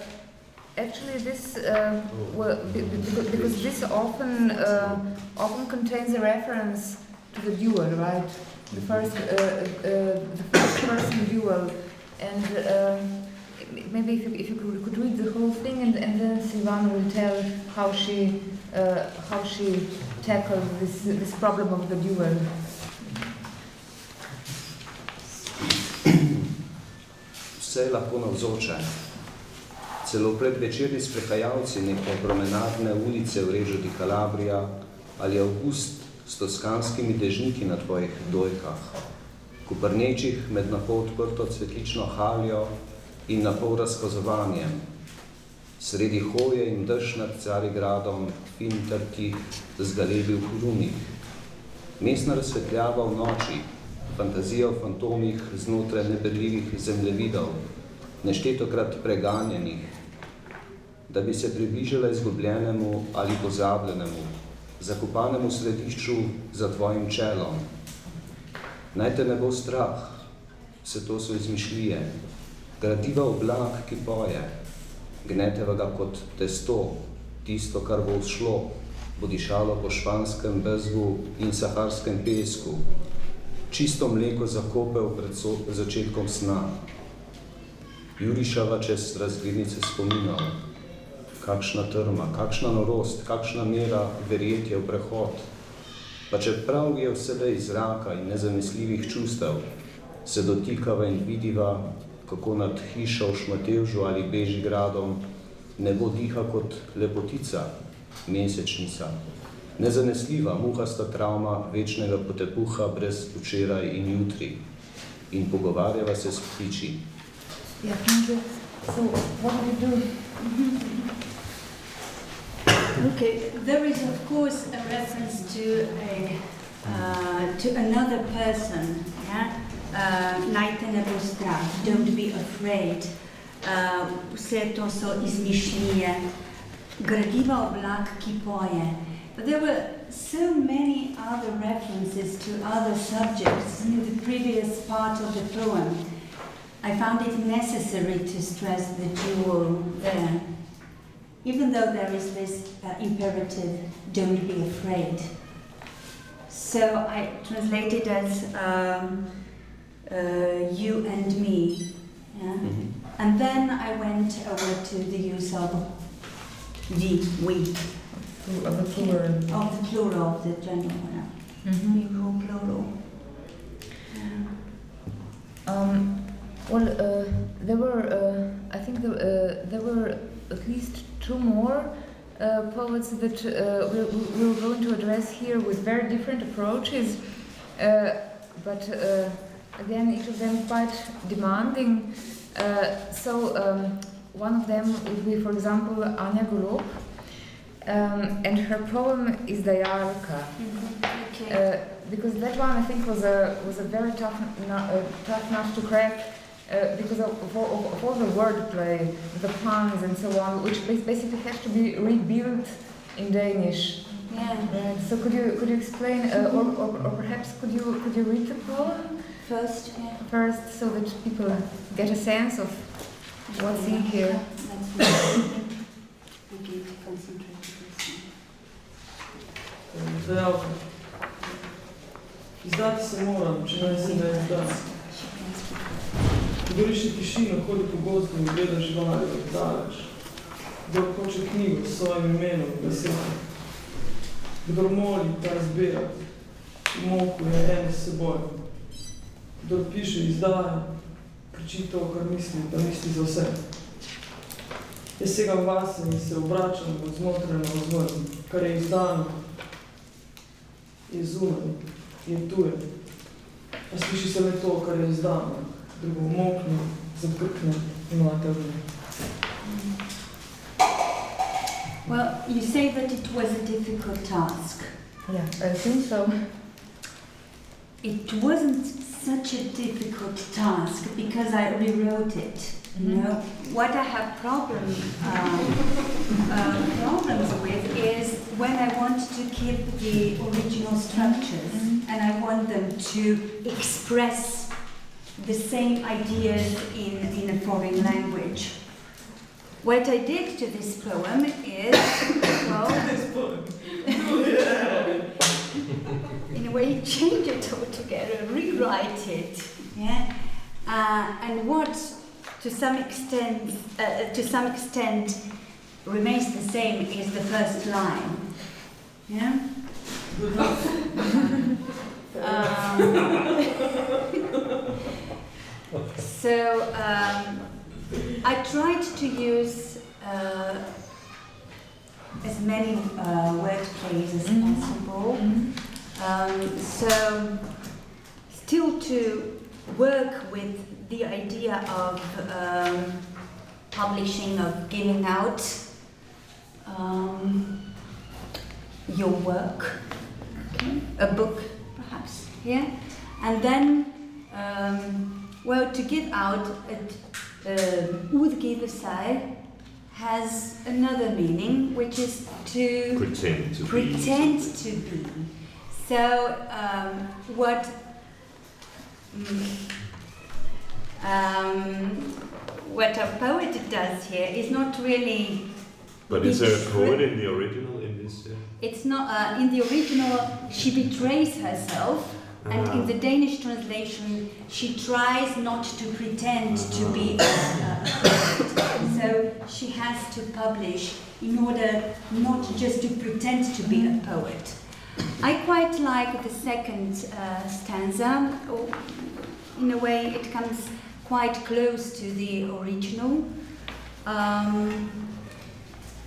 Speaker 2: actually this, uh, well, because this often uh, often contains a reference to the dual, right? The first, uh, the first person dual, and um, maybe if you, if you could, could, read the whole thing, and, and then Silvana will tell how she how she tackle this, this problem of the dual.
Speaker 10: Vse je lahko navzoče. Celo predvečerni sprehajalci neke promenadne ulice v režu di Kalabrija ali August s toskanskimi dežniki na tvojih dojkah, kuprnečih med napol odprto cvetlično haljo in napol razkazovanjem, Sredi hoje in drž nad Carigradom, fin trkih, zgalebi v hurumih. Mestna razsvetljava v noči, fantazija v fantomih znotraj neberljivih zemljevidov, neštetokrat preganjenih, da bi se približala izgubljenemu ali pozabljenemu, zakopanemu središču za tvojim čelom. Naj te ne bo strah, vse to so izmišljije, gradiva oblak, ki poje, gneteva ga kot testo, tisto, kar bo vzšlo, bo dišalo po španskem bezgu in saharskem pesku, čisto mleko zakopel pred so, začetkom sna. Jurišava čez razglednice spominal, kakšna trma, kakšna norost, kakšna mera verjetja v prehod. Pa čeprav je vse iz zraka in nezanesljivih čustev, se dotikava in vidiva kako nad hišo v Šmatevžu ali Bežigradom nebo diha kot lepotica, mesečnica, nezanesljiva, muhasta travma večnega potepuha brez včeraj in jutri in pogovarjava se s ptiči.
Speaker 2: Yeah, so what do we do?
Speaker 6: okay, there is of course a reference to a uh, to another person, yeah? Uh, najte strach, don't be afraid, uh, vse to so izmišljije, gradiva oblak, ki poje. But there were so many other references to other subjects in the previous part of the poem. I found it necessary to stress the dual there, even though there is this uh, imperative, don't be afraid. So I translated as um, uh, you and me. Yeah? Mm-hmm. And then I went over to the use of the, we.
Speaker 2: Of the plural.
Speaker 6: Of the plural, of the general. Yeah. Mm-hmm. plural.
Speaker 2: Yeah. Um, well, uh, there were, uh, I think the, uh, there were at least two more uh, poets that uh, we're, we're, going to address here with very different approaches, uh, but again, each of them quite demanding. Uh, so um, one of them would be, for example, Anja Golob, um, and her poem is Diarca.
Speaker 6: Okay.
Speaker 2: Uh, because that one I think was a was a very tough nu- uh, tough nut to crack uh, because of, of, all- of all the wordplay, the puns and so on, which basically have to be rebuilt in Danish.
Speaker 6: yeah.
Speaker 2: Right. So could you could you explain, uh, or, or, or perhaps could you could you read the poem
Speaker 6: First, yeah.
Speaker 2: first so that people get a sense of what's in here?
Speaker 11: Izdati se moram, če naj se ne izdam. Goriš v tišino, hodi po gozdu in gleda živali od daleč. Kdor hoče knjigo s svojim imenom, beseda. Kdor moli, ta zbira. V moku je eno s seboj. Kdor piše, izdaja, kriči to, kar misli, da misli za vse. Jaz segam vase in se obračam od znotraj na vzven, kar je izdano, je zunaj, je tuje. A sliši se le to, kar je izdano, drugo umokne, zakrkne in mlate vrne.
Speaker 6: Well, you say that it was a difficult task.
Speaker 2: Yeah, I think so.
Speaker 6: It wasn't such a difficult task because I rewrote it. You know, what I have problem, um, uh, problems with is when I want to keep the original structures and I want them to express the same ideas in, in a foreign language. What I did to this poem is, well,
Speaker 11: This poem.
Speaker 6: way change it altogether, rewrite it, yeah, uh, and what to some extent, uh, to some extent, remains the same is the first line, yeah. Um, so um, I tried to use uh, as many uh, word plays as
Speaker 2: Mhm.
Speaker 6: possible. Um, so still to work with the idea of um, publishing, of giving out um, your work, okay? a book perhaps, yeah? And then, um, well, to give out, it, um, utgivelser has another meaning, which is to
Speaker 3: Pretend to be.
Speaker 6: pretend to be. So, um, what mm, um, what a poet does here is not really.
Speaker 3: But is there a poet in the original in this? Uh,
Speaker 6: It's not uh, in the original. She betrays herself, and in
Speaker 3: Ah.
Speaker 6: the Danish translation, she tries not to pretend to be a, a poet. So she has to publish in order not just to pretend to be a poet. I quite like the second uh, stanza. Oh, In a way, it comes quite close to the original. Um,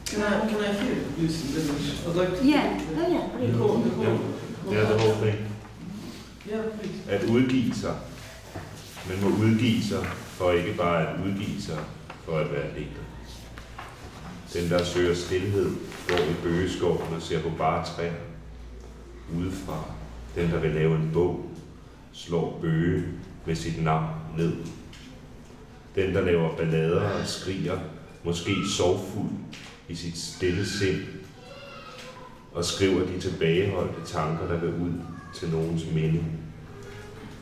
Speaker 11: Can I, can I hear this in English? I'd like to.
Speaker 6: yeah, oh yeah,
Speaker 11: The
Speaker 6: really.
Speaker 11: whole, the whole.
Speaker 3: yeah, the whole thing.
Speaker 11: Yeah, please.
Speaker 3: At udgive sig. Man må udgive sig, for ikke bare at udgive sig, for at være digter. Den, der søger stillhed, går i bøgeskoven og ser på bare træer. Udefra, den, der vil lave en bog, slår bøge med sit navn ned. Den, der laver ballader og skriger, måske sorgfuld i sit stille sind, og skriver de tilbageholdte tanker, der vil ud til nogens minde.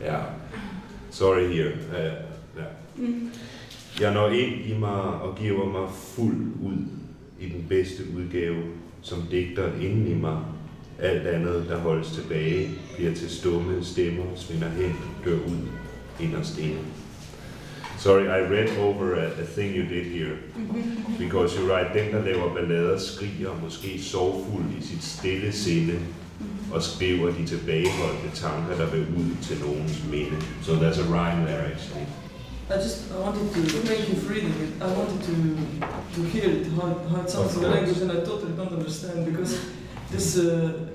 Speaker 3: Ja, sorry here. Uh, ja.
Speaker 6: Mm.
Speaker 3: Jeg når ind i mig og giver mig fuld ud i den bedste udgave som digter inden i mig. Alt andet, der holdes tilbage, bliver til stumme stemmer, svinder hen, dør ud inderst inde. Sorry, I read over a, a thing you did here. Because you write, den der laver ballader skriger måske sorgfuld i sit stille sinde, og skriver de tilbageholdte tanker, der vil ud til nogens minde. So there's a rhyme there actually.
Speaker 11: I just I wanted to thank you reading it. I wanted to to hear it how, how it sounds
Speaker 3: Of
Speaker 11: in language, and I totally don't understand because this uh,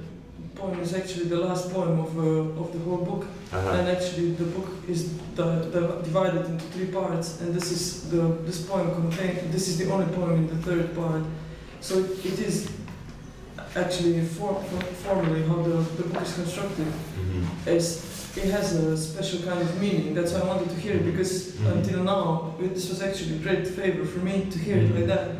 Speaker 11: poem is actually the last poem of, uh, of the whole book.
Speaker 3: Uh-huh.
Speaker 11: And actually, the book is the, the, divided into three parts, and this is the this poem contain. This is the only poem in the third part. So it, it is actually for, for, formally how the, the book is constructed.
Speaker 3: Mhm.
Speaker 11: As it has a special kind of meaning. That's why I wanted to hear it because
Speaker 3: Mhm.
Speaker 11: until now, it- this was actually a great favor for me to hear it like that.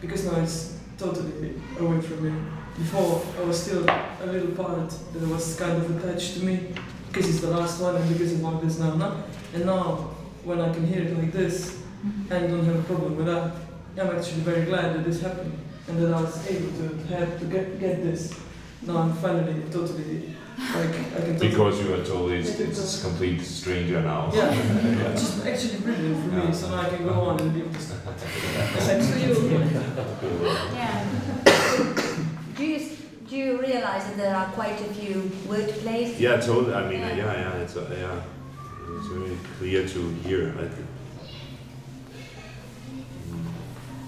Speaker 11: Because now it's totally away from me. Before, I was still a little part that was kind of attached to me because it's the last one and because of all this now. now. And now, when I can hear it like this mm-hmm. and don't have a problem with that, I'm actually very glad that this happened and that I was able to have to get, get this. Now I'm finally totally like I can totally
Speaker 3: Because you are told it's, it's a complete stranger now.
Speaker 11: yeah, it's just actually brilliant for me, so now I can go on and live this. Thanks to you.
Speaker 6: Yeah. do you do you realize that there are quite a few word plays?
Speaker 3: Yeah, totally. I mean,
Speaker 6: Yeah.
Speaker 3: yeah, yeah, it's, uh, yeah, it's very clear to hear. I think.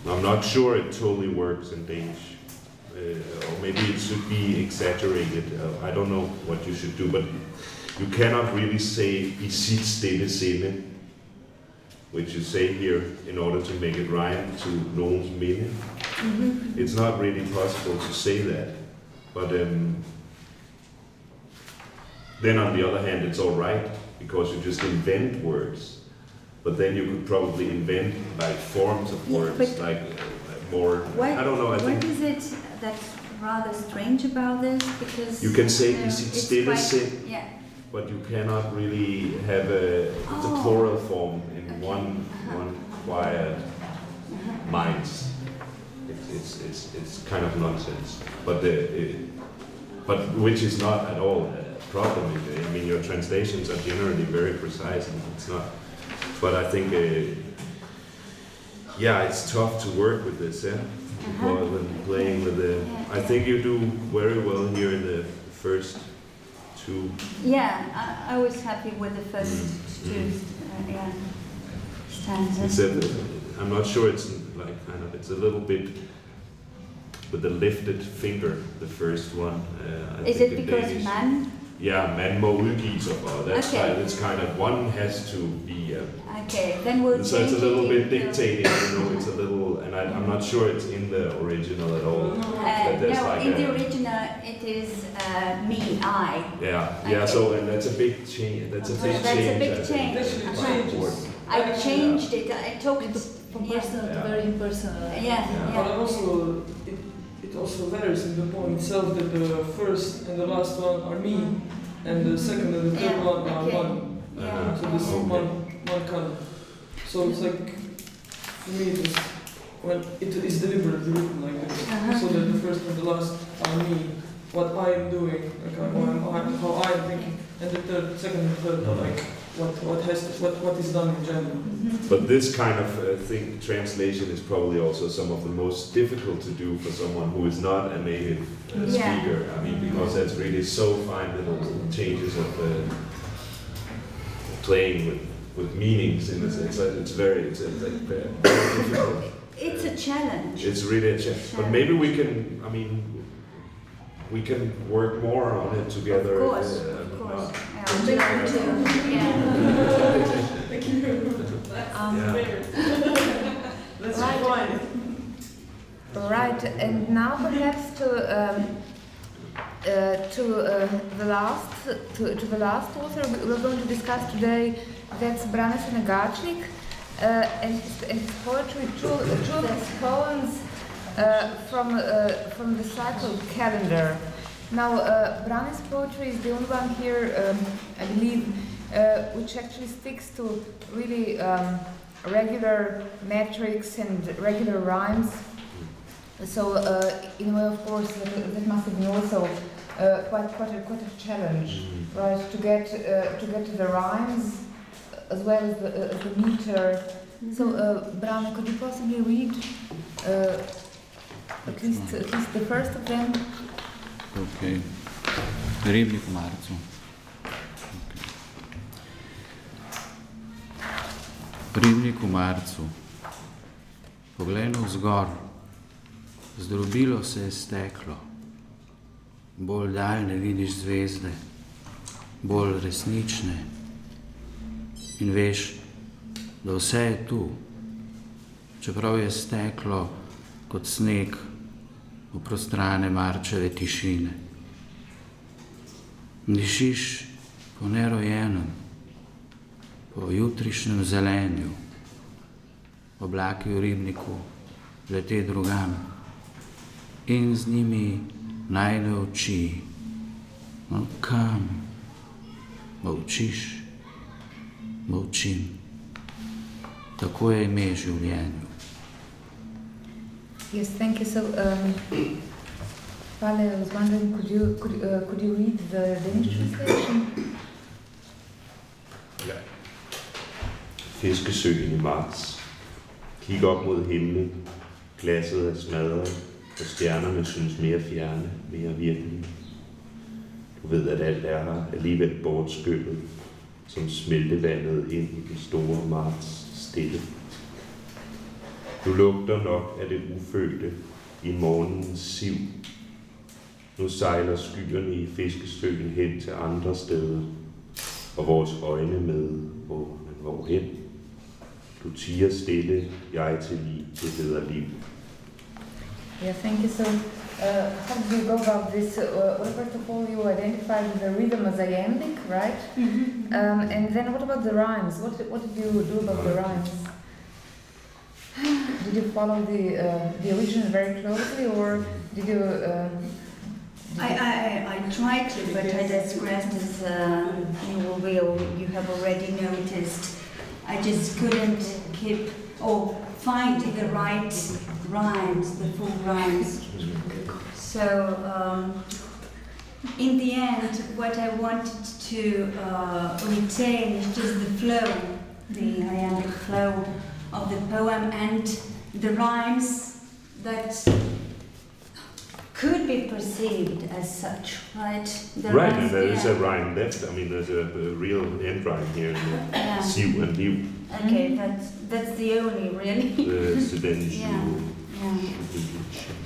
Speaker 3: Mm. I'm not sure it totally works in Danish, uh, or maybe it should be exaggerated. Uh, I don't know what you should do, but you cannot really say "i sit stille scene," which you say here in order to make it rhyme to nogens minde.
Speaker 6: Mm-hmm.
Speaker 3: It's not really possible to say that, but um, then on the other hand, it's all right because you just invent words. But then you could probably invent like forms of
Speaker 6: Yeah,
Speaker 3: words, like uh, more.
Speaker 6: What,
Speaker 3: I don't know. I
Speaker 6: what is it that's rather strange about this? Because
Speaker 3: you can say
Speaker 6: uh,
Speaker 3: "i sit
Speaker 6: it's
Speaker 3: stille
Speaker 6: quite-
Speaker 3: scene,"
Speaker 6: Yeah.
Speaker 3: but you cannot really have a it's a
Speaker 6: Oh.
Speaker 3: plural form in
Speaker 6: Okay.
Speaker 3: one
Speaker 6: Uh-huh.
Speaker 3: one quiet
Speaker 6: Uh-huh.
Speaker 3: minds. It's, it's, it's, kind of nonsense. But the, it, but which is not at all a problem. I mean, your translations are generally very precise, and it's not. But I think, uh, yeah, it's tough to work with this, yeah.
Speaker 6: Uh-huh.
Speaker 3: While when playing with the, I think you do very well here in the first two.
Speaker 6: Yeah, I, I was happy with the first
Speaker 3: Mm,
Speaker 6: two uh, yeah, stanzas.
Speaker 3: A, I'm not sure it's like kind of, it's a little bit with the lifted finger, the first one. Uh, I
Speaker 6: Is
Speaker 3: think
Speaker 6: it
Speaker 3: in
Speaker 6: because
Speaker 3: Danish.
Speaker 6: man?
Speaker 3: Yeah, man må udgive sig for. That's
Speaker 6: Okay.
Speaker 3: kind, it's kind of, one has to be, uh,
Speaker 6: Okay, then we'll
Speaker 3: so it's a little bit
Speaker 6: into-
Speaker 3: dictating, you know, it's a little, and I, I'm not sure it's in the original at all.
Speaker 6: Uh, no,
Speaker 3: like
Speaker 6: in
Speaker 3: a-
Speaker 6: the original it is uh, me, I.
Speaker 3: Yeah, yeah, so, and that's a big change, that's a big
Speaker 6: That's a
Speaker 3: change.
Speaker 6: big
Speaker 3: I think.
Speaker 6: change.
Speaker 11: Actually,
Speaker 6: Uh-huh. I changed it. I took it
Speaker 9: From
Speaker 6: yeah.
Speaker 9: personal to very impersonal.
Speaker 6: Yeah,
Speaker 3: Yeah.
Speaker 11: But
Speaker 6: yeah.
Speaker 11: I also, it, it also varies in the poem itself that the first and the last one are me, and the second and the third
Speaker 6: Yeah,
Speaker 11: one are
Speaker 6: okay.
Speaker 11: one.
Speaker 6: Yeah.
Speaker 11: So this is
Speaker 3: Okay.
Speaker 11: one, one kind. So it's like, for me, it is, when it is deliberately written like this,
Speaker 6: Uh-huh.
Speaker 11: so that the first and the last are me, what I am doing, like how I'm, I'm- how I am thinking, and the third, second and third are like what, what has, to, what, what is done in general.
Speaker 6: Mhm.
Speaker 3: But this kind of uh, thing, translation is probably also some of the most difficult to do for someone who is not a native uh,
Speaker 6: Yeah.
Speaker 3: speaker. I mean, because that's really so fine little changes of uh, playing with, with meanings in this. It's, it's very, it's, it's like very difficult.
Speaker 6: It's a challenge.
Speaker 3: It's really a challenge. But maybe we can, I mean, we can work more on it together.
Speaker 6: Of course,
Speaker 3: uh,
Speaker 6: of
Speaker 3: not-
Speaker 6: course. Yeah, I'm willing to. Yeah.
Speaker 1: Thank you. That's
Speaker 2: Um,
Speaker 3: Yeah.
Speaker 1: Let's
Speaker 2: Right.
Speaker 1: rewind it.
Speaker 2: Right, and now perhaps to um, uh, to uh, the last to, to the last author we- we're going to discuss today. That's Brane Senegačnik uh, and, his, and his poetry, Jul- Julian's poems uh, from uh, from the cycle calendar. Now, uh, Brane's poetry is the only one here, um, I believe, uh, which actually sticks to really um, regular metrics and regular rhymes. So, uh, in a way, of course, that, that must have been also uh, quite, quite, a, quite a challenge, right? To get uh, to get to the rhymes as well as the, uh, the meter. So, uh, Brane, could you possibly read uh, at least at least the first of them?
Speaker 12: Ok. Ribnik v marcu. Okay. Ribnik v marcu. Poglej navzgor. Zdrobilo se je steklo. bolj daljne vidiš zvezde, bolj resnične in veš, da vse je tu, čeprav je steklo kot sneg v prostrane marčeve tišine. Dišiš po nerojenem, po jutrišnjem zelenju, oblaki v ribniku lete drugam in z njimi najde oči. No, kam? Molčiš, molčim. Tako je ime življenju.
Speaker 2: Yes, thank you. So, um, Vale, I was wondering, could you could, uh, could you read the Danish translation?
Speaker 3: Ja. Fiskesøen i marts. Kig op mod himlen. Glasset er smadret, og stjernerne synes mere fjerne, mere virkelige. Du ved, at alt er her alligevel bortskyllet, som smeltevandet ind i den store marts stille. Du lugter nok af det ufødte i morgenens siv. Nu sejler skyerne i fiskesøen hen til andre steder, og vores øjne med, hvor, men hvorhen? Du tiger stille, jeg til liv, det hedder liv.
Speaker 2: Yeah, thank you. So, uh, how did you go about this? Uh, well, first of all, you identified the rhythm as iambic, right? Um, and then what about the rhymes? What, what did you do about the rhymes? Did you follow the uh, the original very closely, or did you? Um,
Speaker 6: I, I, I tried to, but I digressed as uh, you will, you have already noticed. I just couldn't keep or find the right rhymes, the full rhymes. So um, in the end, what I wanted to uh, retain is just the flow, the iambic flow of the poem and the rhymes that could be perceived as such, right? The
Speaker 3: right,
Speaker 6: rhymes-
Speaker 3: and there is
Speaker 6: yeah.
Speaker 3: a rhyme left. I mean, there's a, a real end rhyme here in
Speaker 6: Yeah.
Speaker 3: siv and liv.
Speaker 6: Okay, that's that's the only really.
Speaker 3: The
Speaker 6: Yeah.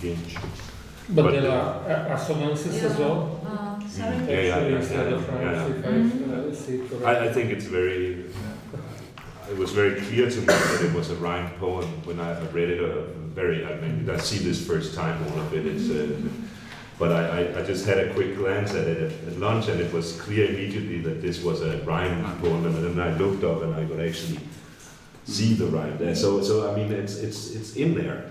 Speaker 6: Yeah.
Speaker 7: But,
Speaker 3: But,
Speaker 7: there
Speaker 3: uh,
Speaker 7: are uh, assonances as well.
Speaker 6: Uh, sorry.
Speaker 3: Yeah, yeah, yeah, yeah, yeah, yeah.
Speaker 7: if I see it correctly.
Speaker 3: I, I think it's very. It was very clear to me that it was a rhyme poem when I read it. Uh, very, I mean, I see this first time all of it. It's, uh, but I, I, I just had a quick glance at it at, at lunch, and it was clear immediately that this was a rhyme poem. And then I looked up, and I could actually see the rhyme there. So, so I mean, it's it's it's in there,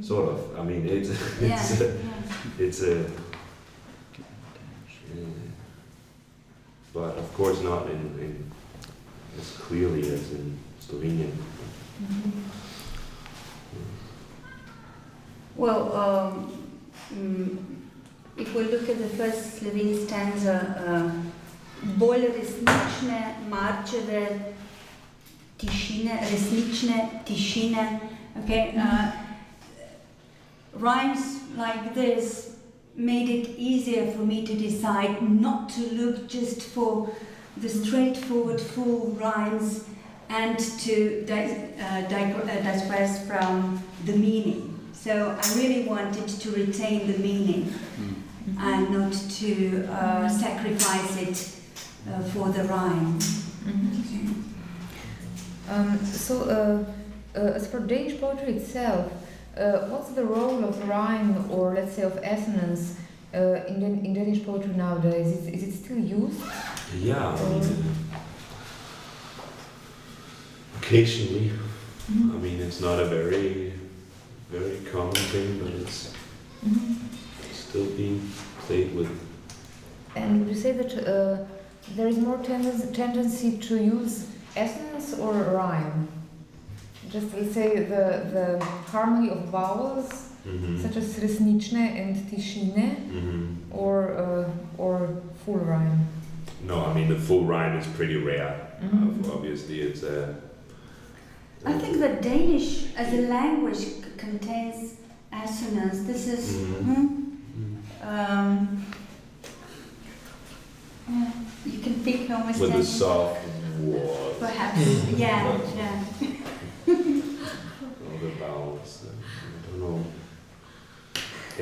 Speaker 3: sort of. I mean, it's it's
Speaker 6: Yeah,
Speaker 3: a, it's a. But of course not in, in as clearly as in Slovenian.
Speaker 6: Well, um, mm, if we look at the first Slovene stanza, uh, bolj resnične marčeve tišine, resnične tišine, okay, uh, rhymes like this made it easier for me to decide not to look just for the straightforward full rhymes and to di- uh, uh, digress from the meaning. So I really wanted to retain the meaning and not to uh, sacrifice it uh, for the rhyme.
Speaker 2: Um, so, uh, uh, as for Danish poetry itself, uh, what's the role of rhyme or let's say of assonance uh, in, Dan- in Danish poetry nowadays? Is, is it still used?
Speaker 3: Yeah, I mean, occasionally. I mean, it's not a very, very common thing, but it's still being played with.
Speaker 2: And would you say that uh, there is more tendency, tendency to use essence or rhyme? Just let's say the, the harmony of vowels,
Speaker 3: Mhm.
Speaker 2: such as resnične and tišine,
Speaker 3: Mhm.
Speaker 2: or uh, or full rhyme.
Speaker 3: No, I mean the full rhyme is pretty rare.
Speaker 2: Mhm.
Speaker 3: Uh, obviously, it's a.
Speaker 6: I think that Danish as a language c- contains assonance. This is.
Speaker 3: Mhm.
Speaker 6: hmm? Um, yeah, you can think almost
Speaker 3: with the
Speaker 6: any-
Speaker 3: soft words.
Speaker 6: Perhaps, yeah, yeah.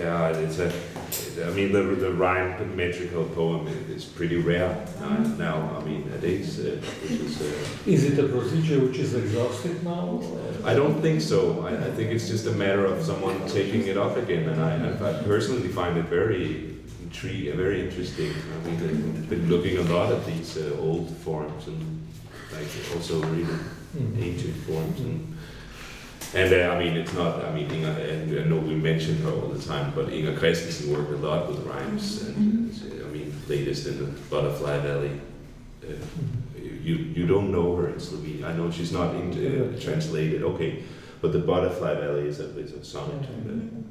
Speaker 3: All the vowels. uh, I. Yeah, it's a. I mean, the the rhyme metrical poem is pretty rare uh, now. I mean, nowadays, uh, which is. Uh,
Speaker 7: Is it a procedure which is exhausted now?
Speaker 3: I don't think so. I, I think it's just a matter of someone taking it up again, and I, I personally find it very intriguing, very interesting. I mean, I've been looking a lot at these uh, old forms and like also really
Speaker 7: Mhm.
Speaker 3: ancient forms and. And uh, I mean, it's not. I mean, Inger, and I know we mention her all the time, but Inger Christensen worked a lot with rhymes, and uh, I mean, latest in the Butterfly Valley. Uh, you you don't know her in Slovene. I know she's not in, uh, translated. Okay, but the Butterfly Valley is a is a sonnet. Uh,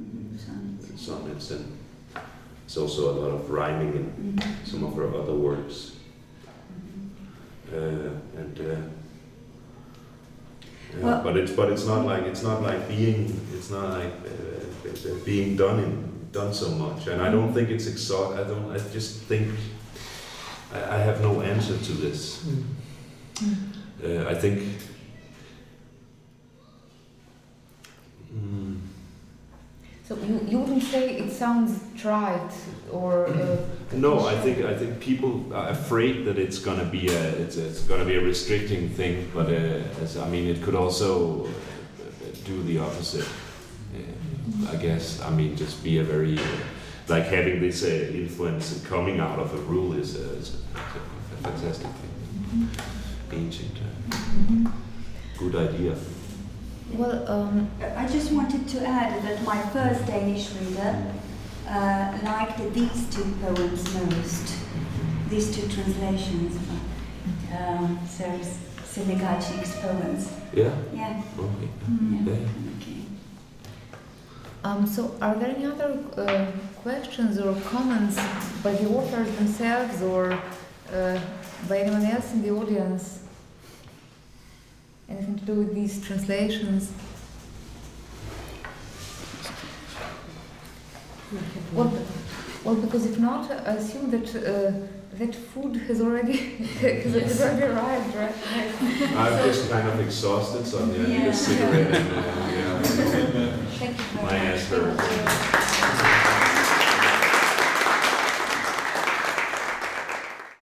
Speaker 3: sonnets and it's also a lot of rhyming in some of her other works. Uh, and uh, yeah,
Speaker 6: Well-
Speaker 3: but it's but it's not like it's not like being it's not like uh, uh, being done in done so much, and I don't think it's exhaust. I don't. I just think I, I have no answer to this. Uh, I think. Mm,
Speaker 2: So you, you wouldn't say it sounds trite or uh,
Speaker 3: No, I think I think people are afraid that it's gonna be a it's, it's gonna be a restricting thing, but uh, as, I mean it could also uh, do the opposite. Uh, I guess I mean just be a very uh, like having this uh, influence coming out of a rule is, uh, is a, a fantastic thing. Ancient, uh, good idea.
Speaker 6: Well, um, I just wanted to add that my first Danish reader uh, liked these two poems most, these two translations of um, so Senegačnik's poems.
Speaker 3: Yeah.
Speaker 6: Yeah.
Speaker 3: Okay.
Speaker 6: Yeah.
Speaker 3: Yeah.
Speaker 6: Okay.
Speaker 2: Um, so, are there any other uh, questions or comments by the authors themselves or uh, by anyone else in the audience? Anything to do with these translations? Well, well, because if not, I assume that uh, that food has already has already arrived, right?
Speaker 3: I'm just kind of exhausted, so I'm gonna need a cigarette and uh, yeah.
Speaker 6: Thank you
Speaker 3: My
Speaker 6: much.
Speaker 3: ass hurts.
Speaker 6: Thank you.